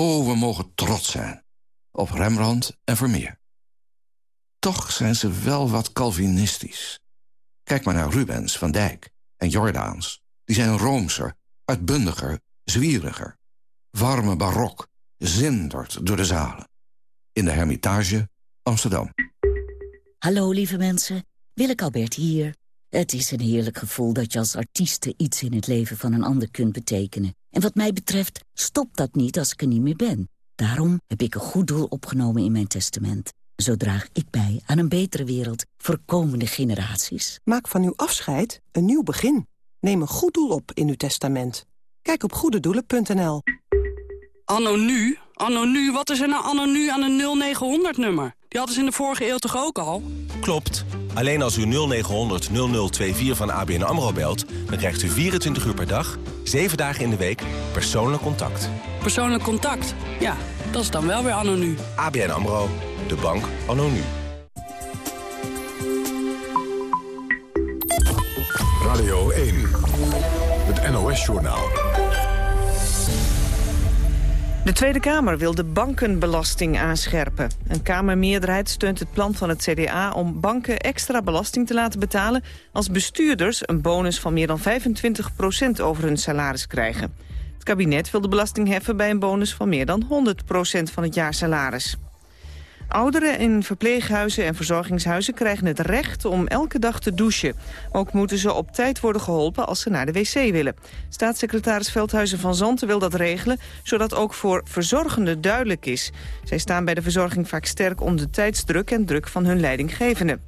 Oh, we mogen trots zijn. Op Rembrandt en Vermeer. Toch zijn ze wel wat Calvinistisch. Kijk maar naar Rubens, Van Dijk en Jordaans. Die zijn roomser, uitbundiger, zwieriger. Warme barok, zindert door de zalen. In de Hermitage, Amsterdam. Hallo lieve mensen, Willeke Albert hier. Het is een heerlijk gevoel dat je als artieste iets in het leven van een ander kunt betekenen. En wat mij betreft stopt dat niet als ik er niet meer ben. Daarom heb ik een goed doel opgenomen in mijn testament. Zo draag ik bij aan een betere wereld voor komende generaties. Maak van uw afscheid een nieuw begin. Neem een goed doel op in uw testament. Kijk op goededoelen.nl. Anno nu? Anno nu? Wat is er nou anno nu aan een 0900-nummer? Die hadden ze in de vorige eeuw toch ook al? Klopt. Alleen als u 0900 0024 van ABN AMRO belt... dan krijgt u 24 uur per dag, 7 dagen in de week, persoonlijk contact. Persoonlijk contact? Ja, dat is dan wel weer anno nu. ABN AMRO, de bank anno nu. Radio 1, het NOS-journaal. De Tweede Kamer wil de bankenbelasting aanscherpen. Een Kamermeerderheid steunt het plan van het CDA om banken extra belasting te laten betalen als bestuurders een bonus van meer dan 25% over hun salaris krijgen. Het kabinet wil de belasting heffen bij een bonus van meer dan 100% van het jaarsalaris. Ouderen in verpleeghuizen en verzorgingshuizen krijgen het recht om elke dag te douchen. Ook moeten ze op tijd worden geholpen als ze naar de wc willen. Staatssecretaris Veldhuizen van Zanten wil dat regelen, zodat ook voor verzorgenden duidelijk is. Zij staan bij de verzorging vaak sterk onder tijdsdruk en druk van hun leidinggevende.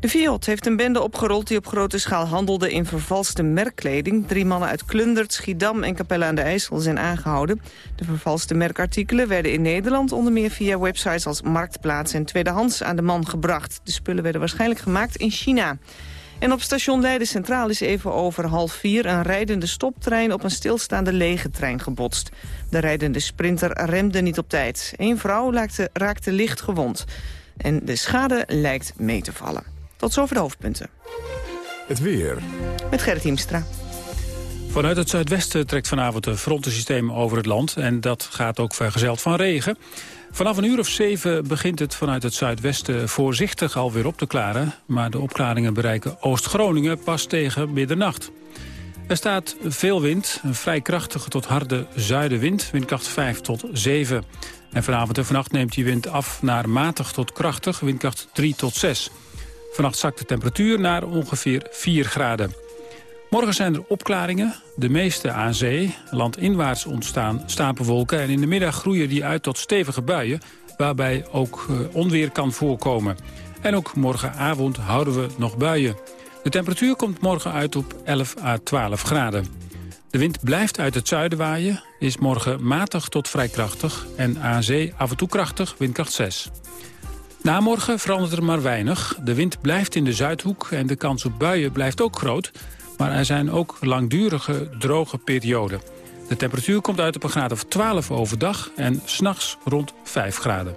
De Fiat heeft een bende opgerold die op grote schaal handelde in vervalste merkkleding. Drie mannen uit Klundert, Schiedam en Capelle aan de IJssel zijn aangehouden. De vervalste merkartikelen werden in Nederland onder meer via websites als Marktplaats en Tweedehands aan de man gebracht. De spullen werden waarschijnlijk gemaakt in China. En op station Leiden Centraal is even over half vier... een rijdende stoptrein op een stilstaande lege trein gebotst. De rijdende sprinter remde niet op tijd. Eén vrouw raakte, raakte licht gewond. En de schade lijkt mee te vallen. Tot zover de hoofdpunten. Het weer. Met Gerrit Hiemstra. Vanuit het zuidwesten trekt vanavond een frontensysteem over het land. En dat gaat ook vergezeld van regen. Vanaf een uur of zeven begint het vanuit het zuidwesten voorzichtig alweer op te klaren. Maar de opklaringen bereiken Oost-Groningen pas tegen middernacht. Er staat veel wind, een vrij krachtige tot harde zuidenwind, windkracht 5 tot 7. En vanavond en vannacht neemt die wind af naar matig tot krachtig, windkracht 3 tot 6. Vannacht zakt de temperatuur naar ongeveer 4 graden. Morgen zijn er opklaringen, de meeste aan zee. Landinwaarts ontstaan stapelwolken en in de middag groeien die uit tot stevige buien... waarbij ook eh, onweer kan voorkomen. En ook morgenavond houden we nog buien. De temperatuur komt morgen uit op 11 à 12 graden. De wind blijft uit het zuiden waaien, is morgen matig tot vrij krachtig... en aan zee af en toe krachtig, windkracht 6. Na morgen verandert er maar weinig. De wind blijft in de Zuidhoek en de kans op buien blijft ook groot... maar er zijn ook langdurige droge perioden. De temperatuur komt uit op een graad of 12 overdag en s'nachts rond 5 graden.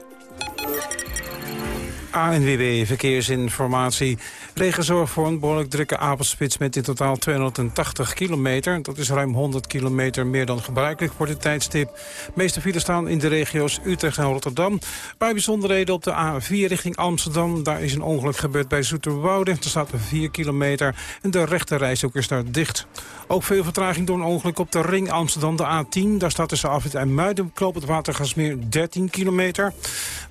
ANWB Verkeersinformatie. Regen zorgt voor een behoorlijk drukke avondspits met in totaal 280 kilometer. Dat is ruim 100 kilometer meer dan gebruikelijk voor dit tijdstip. De meeste files staan in de regio's Utrecht en Rotterdam. Bij bijzonderheden op de A4 richting Amsterdam. Daar is een ongeluk gebeurd bij Zoeterwoude. Er staat 4 kilometer en de rechte ook is daar dicht. Ook veel vertraging door een ongeluk op de ring Amsterdam, de A10. Daar staat tussen Afrit en Muiden, Kloop het Watergasmeer 13 kilometer.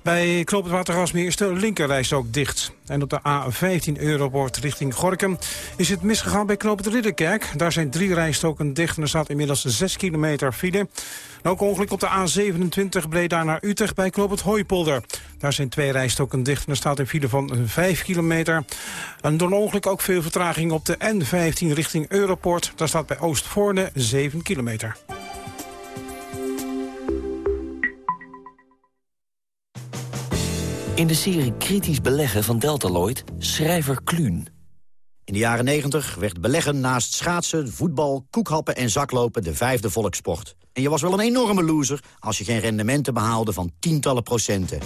Bij Kloop het Watergasmeer is de linkerreis ook dicht. En op de A15 Europort richting Gorkum is het misgegaan bij Knoop het Ridderkerk. Daar zijn drie rijstoken dicht en er staat inmiddels 6 kilometer file. ook ongeluk op de A27 Breda naar Utrecht bij Knoop het Hooipolder. Daar zijn twee rijstoken dicht en er staat een file van 5 kilometer. En door ongeluk ook veel vertraging op de N15 richting Europort. Daar staat bij Oostvoorne 7 kilometer. In de serie Kritisch Beleggen van Deltaloid, schrijver Kluun. In de jaren 90 werd beleggen naast schaatsen, voetbal, koekhappen en zaklopen de vijfde volkssport. En je was wel een enorme loser als je geen rendementen behaalde van tientallen procenten.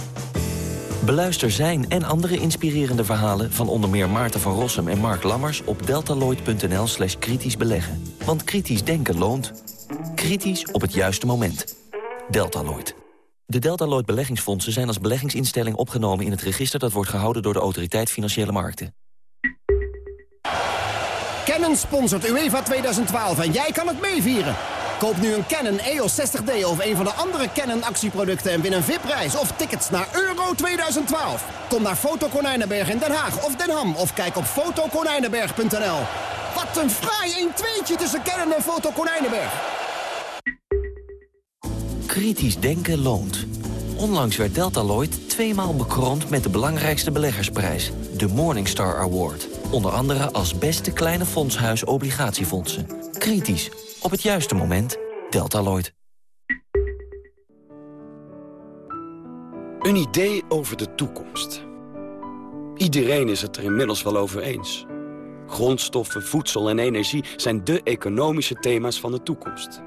Beluister zijn en andere inspirerende verhalen van onder meer Maarten van Rossum en Mark Lammers op deltaloid.nl slash kritisch beleggen. Want kritisch denken loont. Kritisch op het juiste moment. Deltaloid. De Deltaloid beleggingsfondsen zijn als beleggingsinstelling opgenomen in het register dat wordt gehouden door de Autoriteit Financiële Markten. Canon sponsort UEFA 2012 en jij kan het meevieren. Koop nu een Canon EOS 60D of een van de andere Canon actieproducten... en win een VIP-reis of tickets naar Euro 2012. Kom naar Foto Konijnenberg in Den Haag of Den Ham... of kijk op fotokonijnenberg.nl. Wat een fraai 1-2'tje tussen Canon en Foto Konijnenberg. Kritisch denken loont. Onlangs werd Deltaloid tweemaal bekroond met de belangrijkste beleggersprijs, de Morningstar Award. Onder andere als beste kleine fondshuis obligatiefondsen. Kritisch, op het juiste moment, Deltaloid. Een idee over de toekomst. Iedereen is het er inmiddels wel over eens. Grondstoffen, voedsel en energie zijn de economische thema's van de toekomst.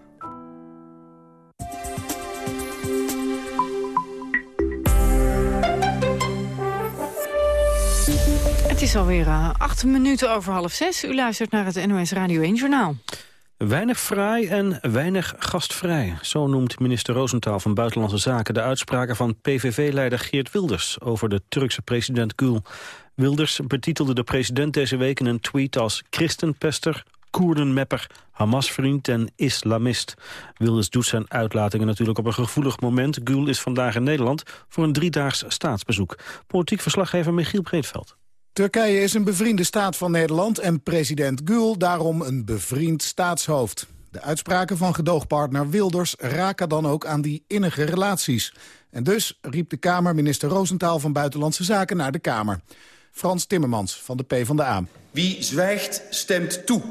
Is alweer uh, acht minuten over half zes. U luistert naar het NOS Radio 1 Journaal. Weinig fraai en weinig gastvrij. Zo noemt minister Rosenthal van Buitenlandse Zaken... de uitspraken van PVV-leider Geert Wilders... over de Turkse president Gül. Wilders betitelde de president deze week in een tweet als christenpester... Koerdenmepper, Hamasvriend en islamist. Wilders doet zijn uitlatingen natuurlijk op een gevoelig moment. Gül is vandaag in Nederland voor een driedaags staatsbezoek. Politiek verslaggever Michiel Breedveld. Turkije is een bevriende staat van Nederland en president Gül daarom een bevriend staatshoofd. De uitspraken van gedoogpartner Wilders raken dan ook aan die innige relaties. En dus riep de Kamer minister Roosentaal van Buitenlandse Zaken naar de Kamer. Frans Timmermans van de PvdA. Wie zwijgt, stemt toe.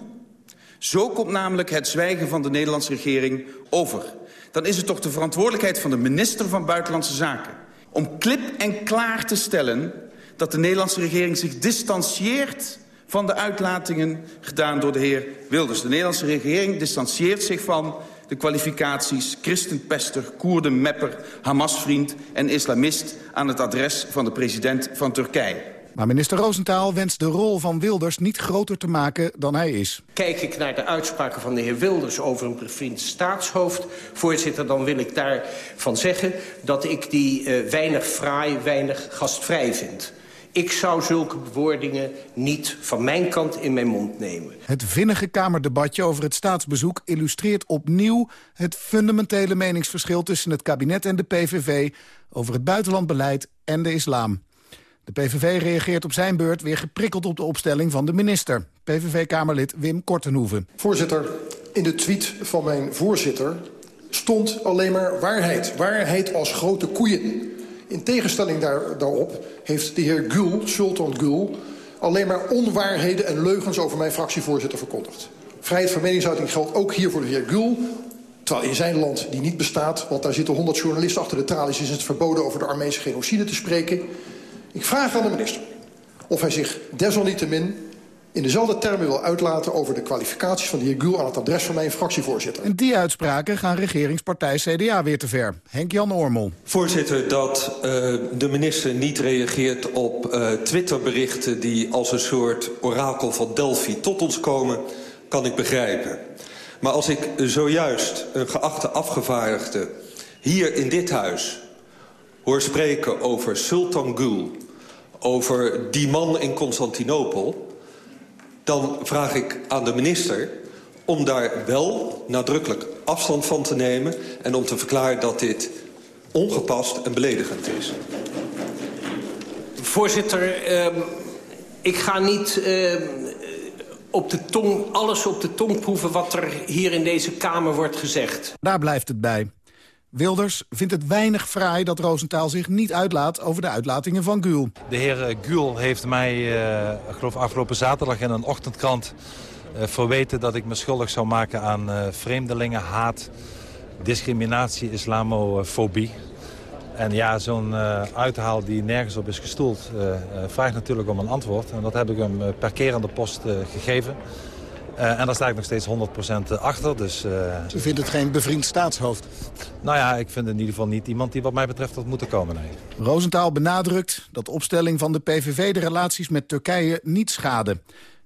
Zo komt namelijk het zwijgen van de Nederlandse regering over. Dan is het toch de verantwoordelijkheid van de minister van Buitenlandse Zaken... om klip en klaar te stellen dat de Nederlandse regering zich distancieert van de uitlatingen gedaan door de heer Wilders. De Nederlandse regering distancieert zich van de kwalificaties christenpester, koerdenmepper, Hamasvriend en islamist aan het adres van de president van Turkije. Maar minister Roosentaal wenst de rol van Wilders niet groter te maken dan hij is. Kijk ik naar de uitspraken van de heer Wilders over een bevriend staatshoofd... voorzitter, dan wil ik daarvan zeggen dat ik die uh, weinig fraai, weinig gastvrij vind. Ik zou zulke bewoordingen niet van mijn kant in mijn mond nemen. Het vinnige Kamerdebatje over het staatsbezoek illustreert opnieuw... het fundamentele meningsverschil tussen het kabinet en de PVV... over het buitenlandbeleid en de islam. De PVV reageert op zijn beurt weer geprikkeld op de opstelling van de minister. PVV-kamerlid Wim Kortenhoeven. Voorzitter, in de tweet van mijn voorzitter stond alleen maar waarheid. Waarheid als grote koeien. In tegenstelling daar, daarop heeft de heer Gül, Sultan Gül... alleen maar onwaarheden en leugens over mijn fractievoorzitter verkondigd. Vrijheid van meningsuiting geldt ook hier voor de heer Gül... Terwijl in zijn land die niet bestaat, want daar zitten 100 journalisten achter de tralies... is het verboden over de Armeense genocide te spreken. Ik vraag aan de minister of hij zich desalniettemin in dezelfde termen wil uitlaten over de kwalificaties van de heer Gül aan het adres van mijn fractievoorzitter. En die uitspraken gaan regeringspartij CDA weer te ver. Henk-Jan Ormel. Voorzitter, dat uh, de minister niet reageert op uh, Twitterberichten... die als een soort orakel van Delphi tot ons komen, kan ik begrijpen. Maar als ik zojuist een geachte afgevaardigde hier in dit huis hoor spreken over Sultan Gül... over die man in Constantinopel dan vraag ik aan de minister om daar wel nadrukkelijk afstand van te nemen... en om te verklaren dat dit ongepast en beledigend is. Voorzitter, uh, ik ga niet uh, op de tong, alles op de tong proeven... wat er hier in deze Kamer wordt gezegd. Daar blijft het bij. Wilders vindt het weinig fraai dat Roosentaal zich niet uitlaat over de uitlatingen van Gül. De heer eh, Gül heeft mij, geloof afgelopen zaterdag in een ochtendkrant... Uh, verweten dat ik me schuldig zou maken aan uh, vreemdelingen, haat, discriminatie, islamofobie. En ja, zo'n uithaal die nergens op is gestoeld, vraagt natuurlijk om een antwoord. En dat heb ik hem per keer aan de post gegeven. Uh, en daar sta ik nog steeds 100% achter. Dus. U vindt het geen bevriend staatshoofd? Nou ja, ik vind in ieder geval niet iemand die wat mij betreft had moeten komen. Nee. Roosentaal benadrukt dat opstelling van de PVV de relaties met Turkije niet schaden.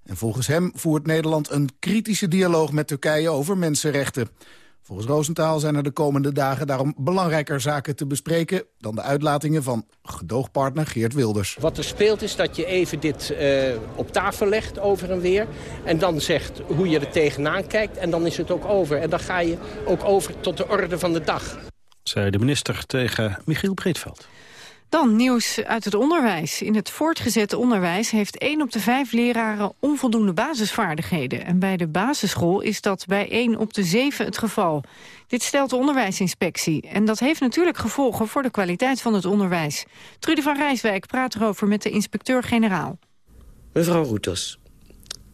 En volgens hem voert Nederland een kritische dialoog met Turkije over mensenrechten. Volgens Roosentaal zijn er de komende dagen daarom belangrijker zaken te bespreken... dan de uitlatingen van gedoogpartner Geert Wilders. Wat er speelt is dat je even dit uh, op tafel legt over en weer... en dan zegt hoe je er tegenaan kijkt en dan is het ook over. En dan ga je ook over tot de orde van de dag. Zei de minister tegen Michiel Breedveld. Dan nieuws uit het onderwijs. In het voortgezet onderwijs heeft 1 op de 5 leraren onvoldoende basisvaardigheden. En bij de basisschool is dat bij 1 op de 7 het geval. Dit stelt de onderwijsinspectie. En dat heeft natuurlijk gevolgen voor de kwaliteit van het onderwijs. Trudy van Rijswijk praat erover met de inspecteur-generaal. Mevrouw Roeters,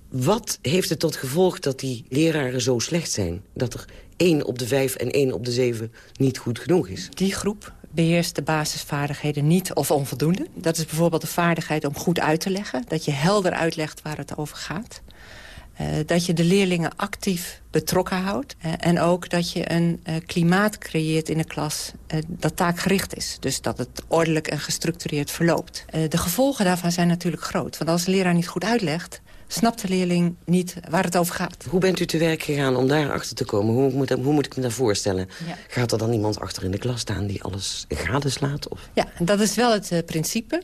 wat heeft het tot gevolg dat die leraren zo slecht zijn? Dat er 1 op de 5 en 1 op de 7 niet goed genoeg is? Die groep beheerst de basisvaardigheden niet of onvoldoende. Dat is bijvoorbeeld de vaardigheid om goed uit te leggen. Dat je helder uitlegt waar het over gaat. Uh, dat je de leerlingen actief betrokken houdt. Uh, en ook dat je een uh, klimaat creëert in de klas dat taakgericht is. Dus dat het ordelijk en gestructureerd verloopt. de gevolgen daarvan zijn natuurlijk groot. Want als de leraar niet goed uitlegt snapt de leerling niet waar het over gaat. Hoe bent u te werk gegaan om daar achter te komen? Hoe moet, hoe moet ik me dat voorstellen? Ja. Gaat er dan iemand achter in de klas staan die alles gadeslaat? Of? Ja, dat is wel het uh, principe.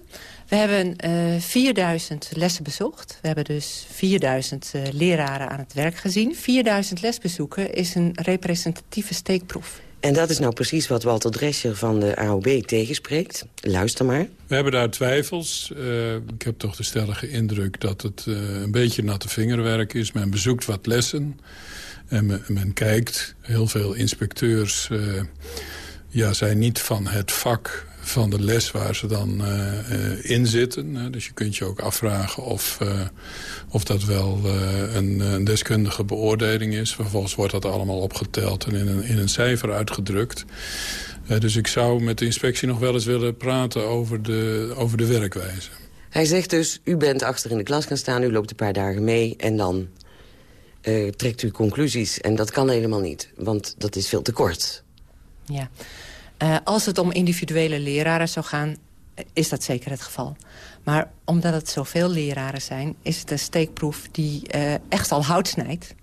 We hebben uh, 4000 lessen bezocht. We hebben dus 4000 uh, leraren aan het werk gezien. 4000 lesbezoeken is een representatieve steekproef. En dat is nou precies wat Walter Drescher van de AOB tegenspreekt. Luister maar. We hebben daar twijfels. Uh, ik heb toch de stellige indruk dat het uh, een beetje natte vingerwerk is. Men bezoekt wat lessen en men, kijkt. Heel veel inspecteurs uh, ja, zijn niet van het vak van de les waar ze dan uh, uh, in zitten. dus je kunt je ook afvragen of, uh, of dat wel een, een, deskundige beoordeling is. Vervolgens wordt dat allemaal opgeteld en in een, in een cijfer uitgedrukt. dus ik zou met de inspectie nog wel eens willen praten over de, over de werkwijze. Hij zegt dus, u bent achter in de klas gaan staan, u loopt een paar dagen mee en dan eh, trekt u conclusies. En dat kan helemaal niet, want dat is veel te kort. Ja. Uh, als het om individuele leraren zou gaan, is dat zeker het geval. Maar omdat het zoveel leraren zijn, is het een steekproef die uh, echt al hout snijdt.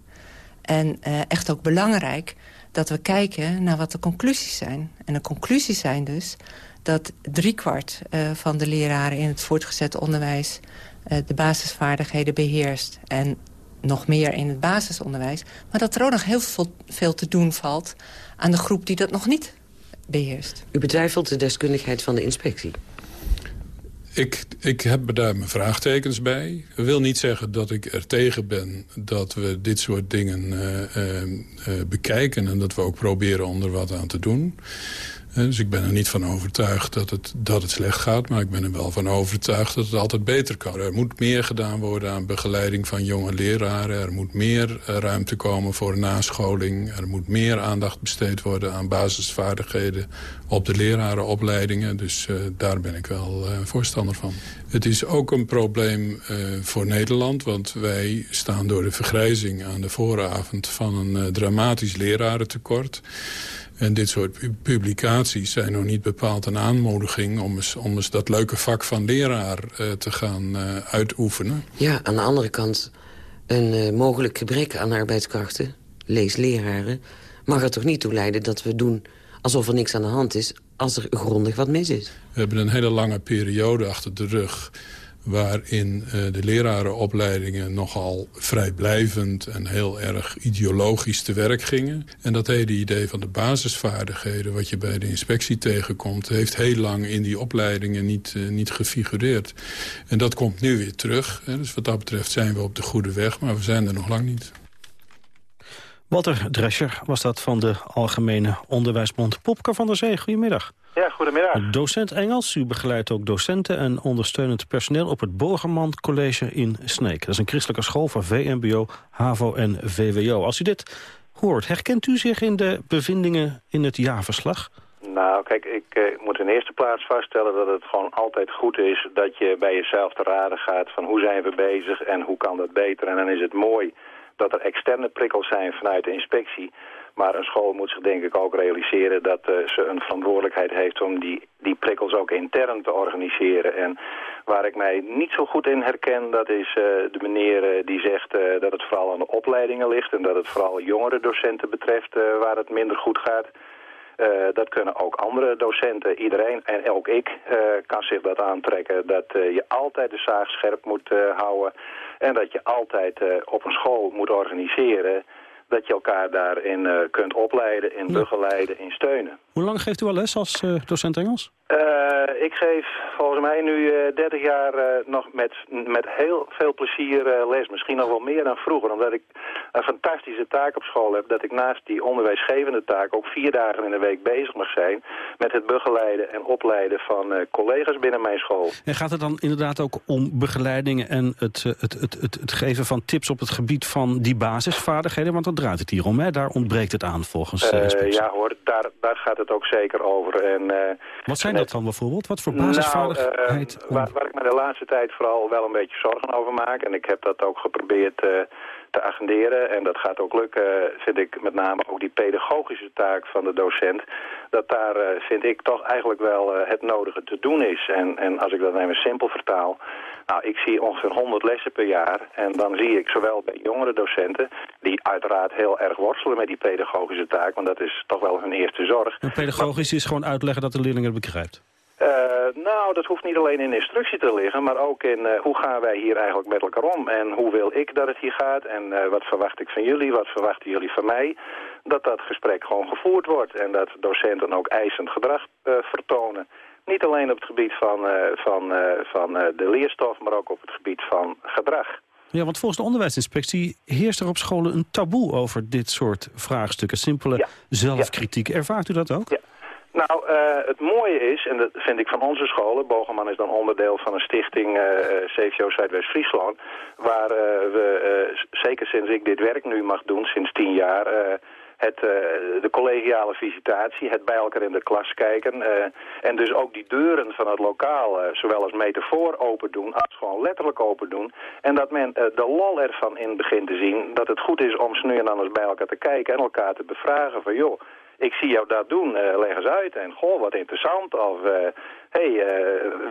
En echt ook belangrijk dat we kijken naar wat de conclusies zijn. En de conclusies zijn dus dat driekwart uh, van de leraren in het voortgezet onderwijs... de basisvaardigheden beheerst en nog meer in het basisonderwijs. Maar dat er ook nog heel veel te doen valt aan de groep die dat nog niet beheerst. U betwijfelt de deskundigheid van de inspectie? Ik, ik heb daar mijn vraagtekens bij. Dat wil niet zeggen dat ik er tegen ben dat we dit soort dingen uh, uh, bekijken... en dat we ook proberen om er wat aan te doen. Dus ik ben er niet van overtuigd dat het, dat het slecht gaat... maar ik ben er wel van overtuigd dat het altijd beter kan. Er moet meer gedaan worden aan begeleiding van jonge leraren. Er moet meer eh, ruimte komen voor nascholing. Er moet meer aandacht besteed worden aan basisvaardigheden... op de lerarenopleidingen. Dus uh, daar ben ik wel uh, voorstander van. Het is ook een probleem voor Nederland... want wij staan door de vergrijzing aan de vooravond... van een dramatisch lerarentekort... En dit soort publicaties zijn nog niet bepaald een aanmoediging... om eens, om eens dat leuke vak van leraar uh, te gaan uh, uitoefenen. Ja, aan de andere kant een uh, mogelijk gebrek aan arbeidskrachten... lees leraren, mag er toch niet toe leiden dat we doen alsof er niks aan de hand is... als er grondig wat mis is. We hebben een hele lange periode achter de rug waarin uh, de lerarenopleidingen nogal vrijblijvend en heel erg ideologisch te werk gingen. En dat hele idee van de basisvaardigheden, wat je bij de inspectie tegenkomt, heeft heel lang in die opleidingen niet, uh, niet gefigureerd. En dat komt nu weer terug. Dus wat dat betreft zijn we op de goede weg, maar we zijn er nog lang niet. Walter Drescher was dat van de Algemene Onderwijsbond. Popke van der Zee, goedemiddag. Ja, goedemiddag. Docent Engels, u begeleidt ook docenten en ondersteunend personeel op het Bogerman College in Sneek. Dat is een christelijke school voor VMBO, HAVO en VWO. Als u dit hoort, herkent u zich in de bevindingen in het jaarverslag? Nou, kijk, ik eh, moet in eerste plaats vaststellen dat het gewoon altijd goed is dat je bij jezelf te raden gaat van hoe zijn we bezig en hoe kan dat beter. En dan is het mooi dat er externe prikkels zijn vanuit de inspectie. Maar een school moet zich denk ik ook realiseren dat uh, ze een verantwoordelijkheid heeft om die, die prikkels ook intern te organiseren. En waar ik mij niet zo goed in herken, dat is uh, de meneer uh, die zegt dat het vooral aan de opleidingen ligt. En dat het vooral jongere docenten betreft waar het minder goed gaat. Dat kunnen ook andere docenten, iedereen en ook ik kan zich dat aantrekken. Dat je altijd de zaag scherp moet houden en dat je altijd op een school moet organiseren dat je elkaar daarin uh, kunt opleiden, in begeleiden, in steunen. Hoe lang geeft u al les als uh, docent Engels? Uh, ik geef volgens mij nu 30 jaar nog met, met heel veel plezier les. Misschien nog wel meer dan vroeger, omdat ik een fantastische taak op school heb. Dat ik naast die onderwijsgevende taak ook vier dagen in de week bezig mag zijn... met het begeleiden en opleiden van collega's binnen mijn school. En gaat het dan inderdaad ook om begeleiding en het, het, het, het, het geven van tips op het gebied van die basisvaardigheden? Want dat draait het hier om, hè? Daar ontbreekt het aan volgens uh, Ja hoor, daar, daar gaat het ook zeker over. En, uh, Wat zijn dat dan bijvoorbeeld? Wat voor basisvaardigheid? Nou, waar, waar, ik me de laatste tijd vooral wel een beetje zorgen over maak... en ik heb dat ook geprobeerd te agenderen. En dat gaat ook lukken, vind ik met name ook die pedagogische taak van de docent. Dat daar, uh, vind ik, toch eigenlijk wel uh, het nodige te doen is. En, en als ik dat even simpel vertaal... Nou, ik zie ongeveer 100 lessen per jaar. En dan zie ik zowel bij jongere docenten... die uiteraard heel erg worstelen met die pedagogische taak... want dat is toch wel hun eerste zorg. En pedagogisch is gewoon uitleggen dat de leerling het begrijpt. Uh, nou, dat hoeft niet alleen in instructie te liggen, maar ook in uh, hoe gaan wij hier eigenlijk met elkaar om en hoe wil ik dat het hier gaat en uh, wat verwacht ik van jullie, wat verwachten jullie van mij. Dat dat gesprek gewoon gevoerd wordt en dat docenten ook eisend gedrag vertonen. Niet alleen op het gebied van, van, van de leerstof, maar ook op het gebied van gedrag. Ja, want volgens de onderwijsinspectie heerst er op scholen een taboe over dit soort vraagstukken. Simpele ja. zelfkritiek. Ervaart u dat ook? Ja. Nou, uh, het mooie is, en dat vind ik van onze scholen... Bogeman is dan onderdeel van een stichting uh, CVO Zuidwest-Friesland... waar we, zeker sinds ik dit werk nu mag doen, sinds tien jaar... het, de collegiale visitatie, het bij elkaar in de klas kijken. En dus ook die deuren van het lokaal, zowel als metafoor open doen, als gewoon letterlijk open doen. En dat men de lol ervan in begint te zien, dat het goed is om nu en dan eens bij elkaar te kijken en elkaar te bevragen van joh, ik zie jou dat doen, leg eens uit. En goh, wat interessant. Of, hé, hey,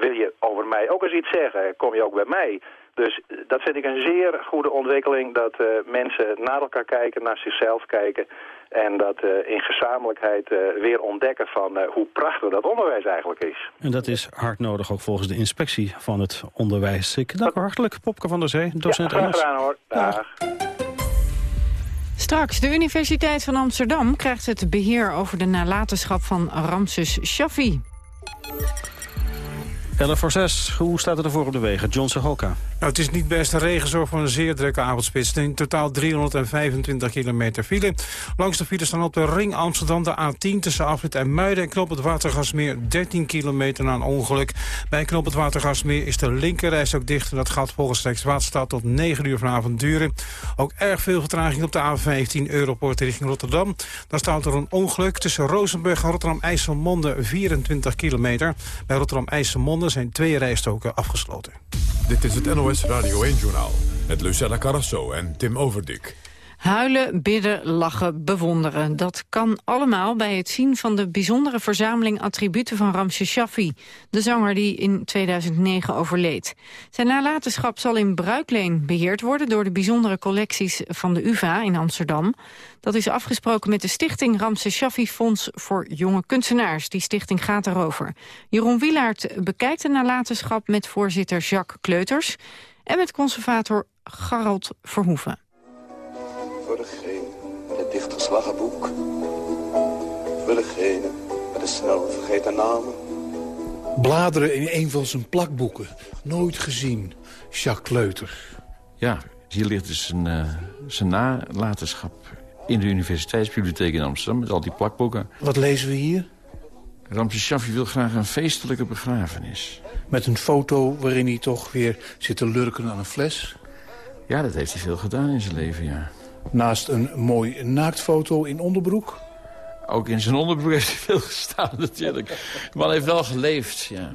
wil je over mij ook eens iets zeggen? Kom je ook bij mij? Dus dat vind ik een zeer goede ontwikkeling, dat uh, mensen naar elkaar kijken, naar zichzelf kijken... en dat uh, in gezamenlijkheid uh, weer ontdekken van hoe prachtig dat onderwijs eigenlijk is. En dat is hard nodig, ook volgens de inspectie van het onderwijs. Ik dank u hartelijk, Popke van der Zee, docent ja, graag gedaan hoor. Dag. Straks, de Universiteit van Amsterdam krijgt het beheer over de nalatenschap van Ramses Shaffi. 11 voor 6. Hoe staat het ervoor op de wegen? John Sahoka. Nou, het is niet best. De regenzorg voor een zeer drukke avondspits. In totaal 325 kilometer file. Langs de file staan op de ring Amsterdam de A10 tussen Afrit en Muiden... en Knop het Watergasmeer 13 kilometer na een ongeluk. Bij Knop het Watergasmeer is de linkerreis ook dicht... en dat gaat volgens Rijkswaterstaat tot 9 uur vanavond duren. Ook erg veel vertraging op de A15 Europort richting Rotterdam. Dan staat er een ongeluk tussen Rozenburg en Rotterdam-IJsselmonde 24 kilometer. Bij Rotterdam-IJsselmonde zijn twee rijstoken afgesloten. Dit is het NOS Radio 1-journaal met Lucella Carrasso en Tim Overdik. Huilen, bidden, lachen, bewonderen. Dat kan allemaal bij het zien van de bijzondere verzameling attributen van Ramses Shaffi, de zanger die in 2009 overleed. Zijn nalatenschap zal in Bruikleen beheerd worden door de bijzondere collecties van de UvA in Amsterdam. Dat is afgesproken met de stichting Ramses Shaffi Fonds voor Jonge Kunstenaars. Die stichting gaat erover. Jeroen Wielaert bekijkt de nalatenschap met voorzitter Jacques Kleuters en met conservator Garald Verhoeven dichtgeslagen boek. Voor degene met de snel vergeten namen. Bladeren in een van zijn plakboeken. Nooit gezien. Jacques Kleuter. Ja, hier ligt dus zijn, uh, zijn nalatenschap in de Universiteitsbibliotheek in Amsterdam... met al die plakboeken. Wat lezen we hier? Ramses Shaffi wil graag een feestelijke begrafenis. Met een foto waarin hij toch weer zit te lurken aan een fles? Ja, dat heeft hij veel gedaan in zijn leven, ja. Naast een mooi naaktfoto in onderbroek? Ook in zijn onderbroek heeft hij veel gestaan natuurlijk. De man heeft wel geleefd, ja.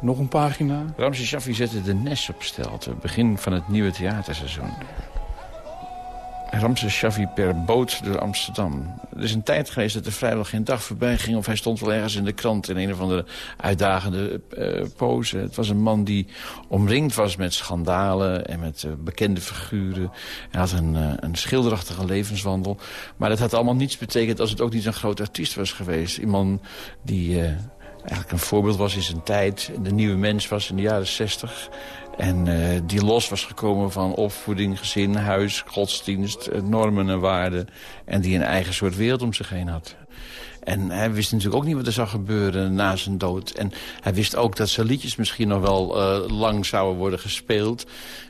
Nog een pagina. Ramses Shaffi zette de Nes op stelte. Begin van het nieuwe theaterseizoen. Ramses Shaffi per boot door Amsterdam. Er is een tijd geweest dat er vrijwel geen dag voorbij ging... of hij stond wel ergens in de krant in een of andere uitdagende uh. Het was een man die omringd was met schandalen en met uh, bekende figuren. Hij had een, uh, een schilderachtige levenswandel. Maar dat had allemaal niets betekend als het ook niet een groot artiest was geweest. Iemand die eigenlijk een voorbeeld was in zijn tijd. De nieuwe mens was in de jaren zestig. En uh, die los was gekomen van opvoeding, gezin, huis, godsdienst, eh, normen en waarden. En die een eigen soort wereld om zich heen had. En hij wist natuurlijk ook niet wat er zou gebeuren na zijn dood. En hij wist ook dat zijn liedjes misschien nog wel uh, lang zouden worden gespeeld.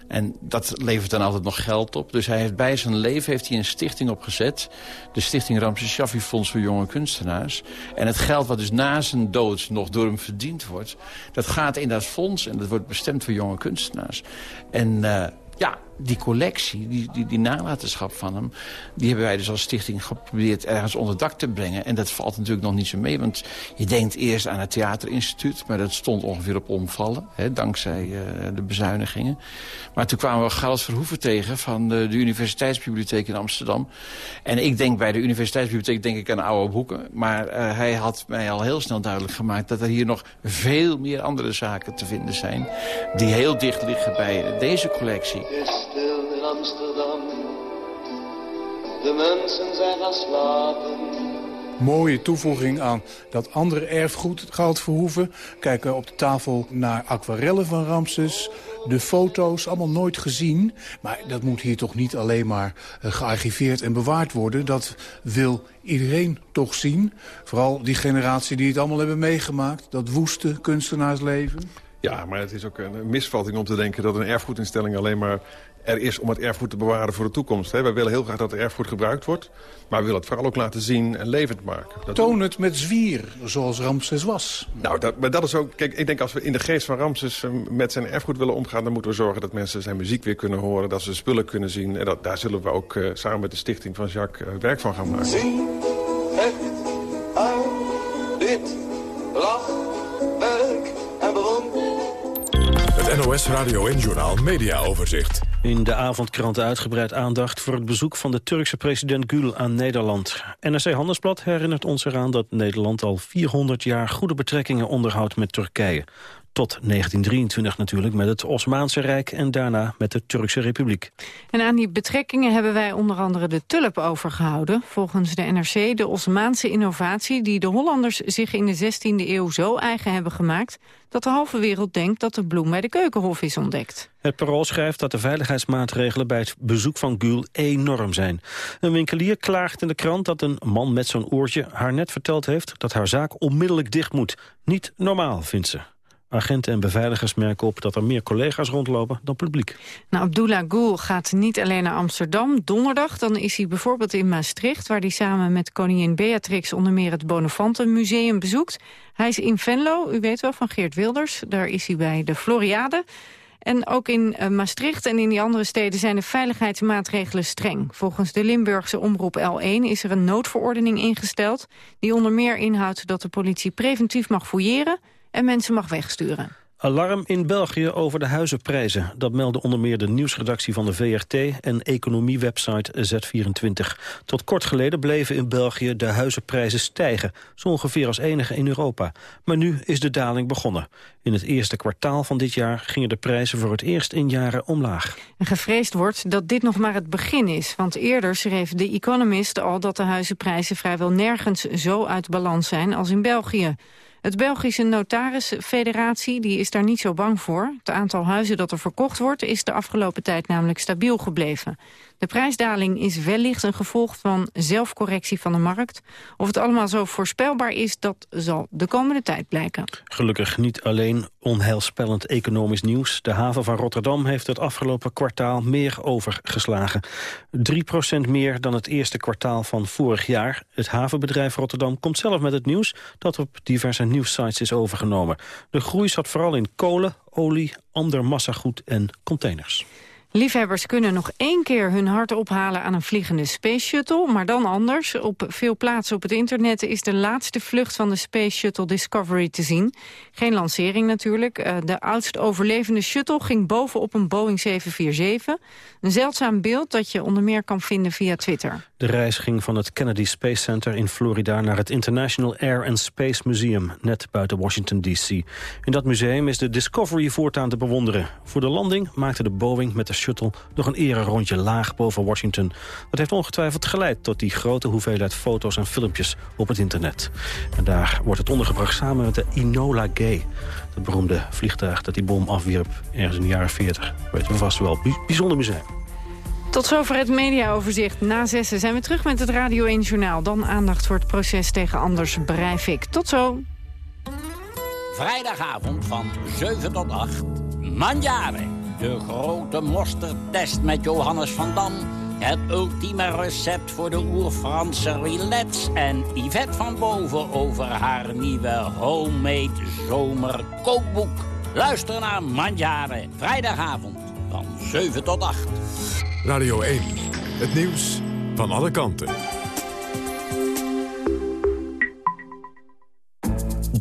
En dat levert dan altijd nog geld op. Dus hij heeft bij zijn leven heeft hij een stichting opgezet. De stichting Ramses Shaffi Fonds voor Jonge Kunstenaars. En het geld wat dus na zijn dood nog door hem verdiend wordt... dat gaat in dat fonds en dat wordt bestemd voor jonge kunstenaars. En uh, ja, die collectie, die, die, nalatenschap van hem... die hebben wij dus als stichting geprobeerd ergens onder dak te brengen. En dat valt natuurlijk nog niet zo mee. Want je denkt eerst aan het theaterinstituut... maar dat stond ongeveer op omvallen, hè, dankzij uh, de bezuinigingen. Maar toen kwamen we Gerald Verhoeven tegen... van de, de, Universiteitsbibliotheek in Amsterdam. En ik denk bij de Universiteitsbibliotheek denk ik aan oude boeken. Maar uh, hij had mij al heel snel duidelijk gemaakt... dat er hier nog veel meer andere zaken te vinden zijn... die heel dicht liggen bij deze collectie stil in Amsterdam. De mensen zijn gaan slapen. Mooie toevoeging aan dat andere erfgoed, Goud Verhoeven. Kijken op de tafel naar aquarellen van Ramses. De foto's, allemaal nooit gezien. Maar dat moet hier toch niet alleen maar uh, gearchiveerd en bewaard worden. Dat wil iedereen toch zien. Vooral die generatie die het allemaal hebben meegemaakt. Dat woeste kunstenaarsleven. Ja, maar het is ook een misvatting om te denken dat een erfgoedinstelling alleen maar er is om het erfgoed te bewaren voor de toekomst. Wij willen heel graag dat het erfgoed gebruikt wordt, maar we willen het vooral ook laten zien en levend maken. Dat Toon het met zwier, zoals Ramses was. Nou, dat, maar dat is ook... Kijk, ik denk als we in de geest van Ramses eh, met zijn erfgoed willen omgaan... dan moeten we zorgen dat mensen zijn muziek weer kunnen horen, dat ze spullen kunnen zien. En dat, daar zullen we ook uh, samen met de stichting van Jacques uh, werk van gaan maken. Zie het aan, dit, NOS Radio en Journaal Media Overzicht. In de avondkrant uitgebreid aandacht voor het bezoek van de Turkse president Gül aan Nederland. NRC Handelsblad herinnert ons eraan dat Nederland al 400 jaar goede betrekkingen onderhoudt met Turkije. Tot 1923 natuurlijk met het Osmaanse Rijk en daarna met de Turkse Republiek. En aan die betrekkingen hebben wij onder andere de tulp overgehouden. Volgens de NRC de Osmaanse innovatie die de Hollanders zich in de 16e eeuw zo eigen hebben gemaakt... dat de halve wereld denkt dat de bloem bij de keukenhof is ontdekt. Het parool schrijft dat de veiligheidsmaatregelen bij het bezoek van Gül enorm zijn. Een winkelier klaagt in de krant dat een man met zo'n oortje haar net verteld heeft... dat haar zaak onmiddellijk dicht moet. Niet normaal, vindt ze. Agenten en beveiligers merken op dat er meer collega's rondlopen dan publiek. Nou, Abdullah Gül gaat niet alleen naar Amsterdam. Donderdag dan is hij bijvoorbeeld in Maastricht... waar hij samen met koningin Beatrix onder meer het Bonafanten Museum bezoekt. Hij is in Venlo, u weet wel, van Geert Wilders. Daar is hij bij de Floriade. En ook in uh, Maastricht en in die andere steden zijn de veiligheidsmaatregelen streng. Volgens de Limburgse omroep L1 is er een noodverordening ingesteld... die onder meer inhoudt dat de politie preventief mag fouilleren en mensen mag wegsturen. Alarm in België over de huizenprijzen. Dat meldde onder meer de nieuwsredactie van de VRT en economiewebsite Z24. Tot kort geleden bleven in België de huizenprijzen stijgen. Zo ongeveer als enige in Europa. Maar nu is de daling begonnen. In het eerste kwartaal van dit jaar gingen de prijzen voor het eerst in jaren omlaag. En gevreesd wordt dat dit nog maar het begin is. Want eerder schreef The Economist al dat de huizenprijzen vrijwel nergens zo uit balans zijn als in België. Het Belgische Notarisfederatie die is daar niet zo bang voor. Het aantal huizen dat er verkocht wordt is de afgelopen tijd namelijk stabiel gebleven. De prijsdaling is wellicht een gevolg van zelfcorrectie van de markt. Of het allemaal zo voorspelbaar is, dat zal de komende tijd blijken. Gelukkig niet alleen onheilspellend economisch nieuws. De haven van Rotterdam heeft het afgelopen kwartaal meer overgeslagen. 3% meer dan het eerste kwartaal van vorig jaar. Het havenbedrijf Rotterdam komt zelf met het nieuws... dat op diverse nieuwssites is overgenomen. De groei zat vooral in kolen, olie, ander massagoed en containers. Liefhebbers kunnen nog één keer hun hart ophalen aan een vliegende Space Shuttle, maar dan anders. Op veel plaatsen op het internet is de laatste vlucht van de Space Shuttle Discovery te zien. Geen lancering natuurlijk. Eh, de oudst overlevende shuttle ging bovenop een Boeing 747. Een zeldzaam beeld dat je onder meer kan vinden via Twitter. De reis ging van het Kennedy Space Center in Florida naar het International Air and Space Museum, net buiten Washington D.C. In dat museum is de Discovery voortaan te bewonderen. Voor de landing maakte de Boeing met de shuttle nog een rondje laag boven Washington. Dat heeft ongetwijfeld geleid tot die grote hoeveelheid foto's en filmpjes op het internet. En daar wordt het ondergebracht samen met de Enola Gay. Het beroemde vliegtuig dat die bom afwierp ergens in de jaren 40. Weet we vast wel. Bijzonder museum. Tot zover het mediaoverzicht. Na zessen zijn we terug met het Radio 1 Journaal. Dan aandacht voor het proces tegen Anders Breivik. Tot zo. Vrijdagavond van 7 tot 8. Mandjaren. De grote mosterdtest met Johannes van Dam. Het ultieme recept voor de oer-Franse. En Yvette van Boven over haar nieuwe homemade zomerkookboek. Luister naar Mandjaren. Vrijdagavond van 7 tot 8. Radio 1. Het nieuws van alle kanten.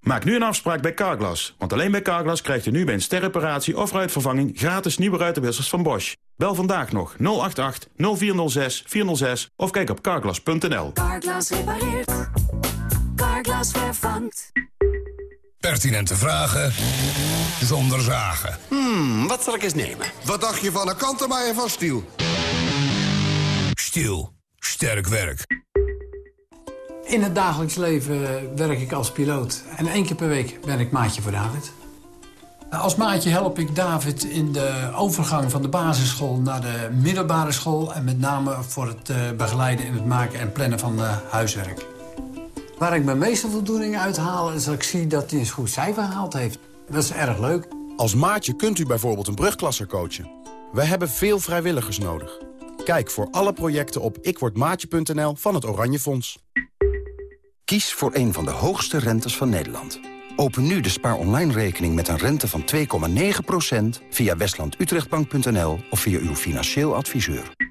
Maak nu een afspraak bij Carglass. Want alleen bij Carglass krijgt u nu bij een sterreparatie of ruitvervanging... gratis nieuwe ruitenwissers van Bosch. Bel vandaag nog 088 0406 406 of kijk op carglass.nl. Carglass repareert. Carglass vervangt. Pertinente vragen zonder zagen. Hmm, wat zal ik eens nemen? Wat dacht je van een kantenmaier van Stiel? Stiel. Sterk werk. In het dagelijks leven werk ik als piloot. En één keer per week ben ik maatje voor David. Als maatje help ik David in de overgang van de basisschool naar de middelbare school... en met name voor het eh, begeleiden in het maken en plannen van uh, huiswerk. Waar ik mijn meeste voldoening uit haal is dat ik zie dat hij een goed cijfer gehaald heeft. Dat is erg leuk. Als maatje kunt u bijvoorbeeld een brugklasser coachen. We hebben veel vrijwilligers nodig. Kijk voor alle projecten op ikwordmaatje.nl van het Oranje Fonds. Kies voor een van de hoogste rentes van Nederland. Open nu de Spaar Online rekening met een rente van 2,9% via westlandutrechtbank.nl of via uw financieel adviseur.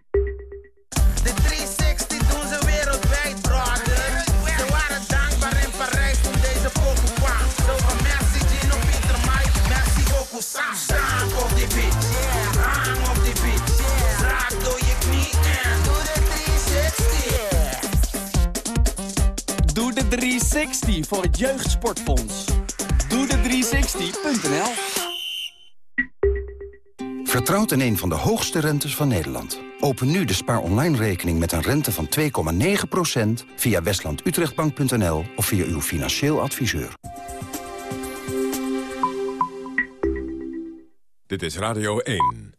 360 voor het Jeugdsportfonds. Doe de 360.nl Vertrouwt in een van de hoogste rentes van Nederland. Open nu de Spaar Online rekening met een rente van 2,9% via westlandutrechtbank.nl of via uw financieel adviseur. Dit is Radio 1.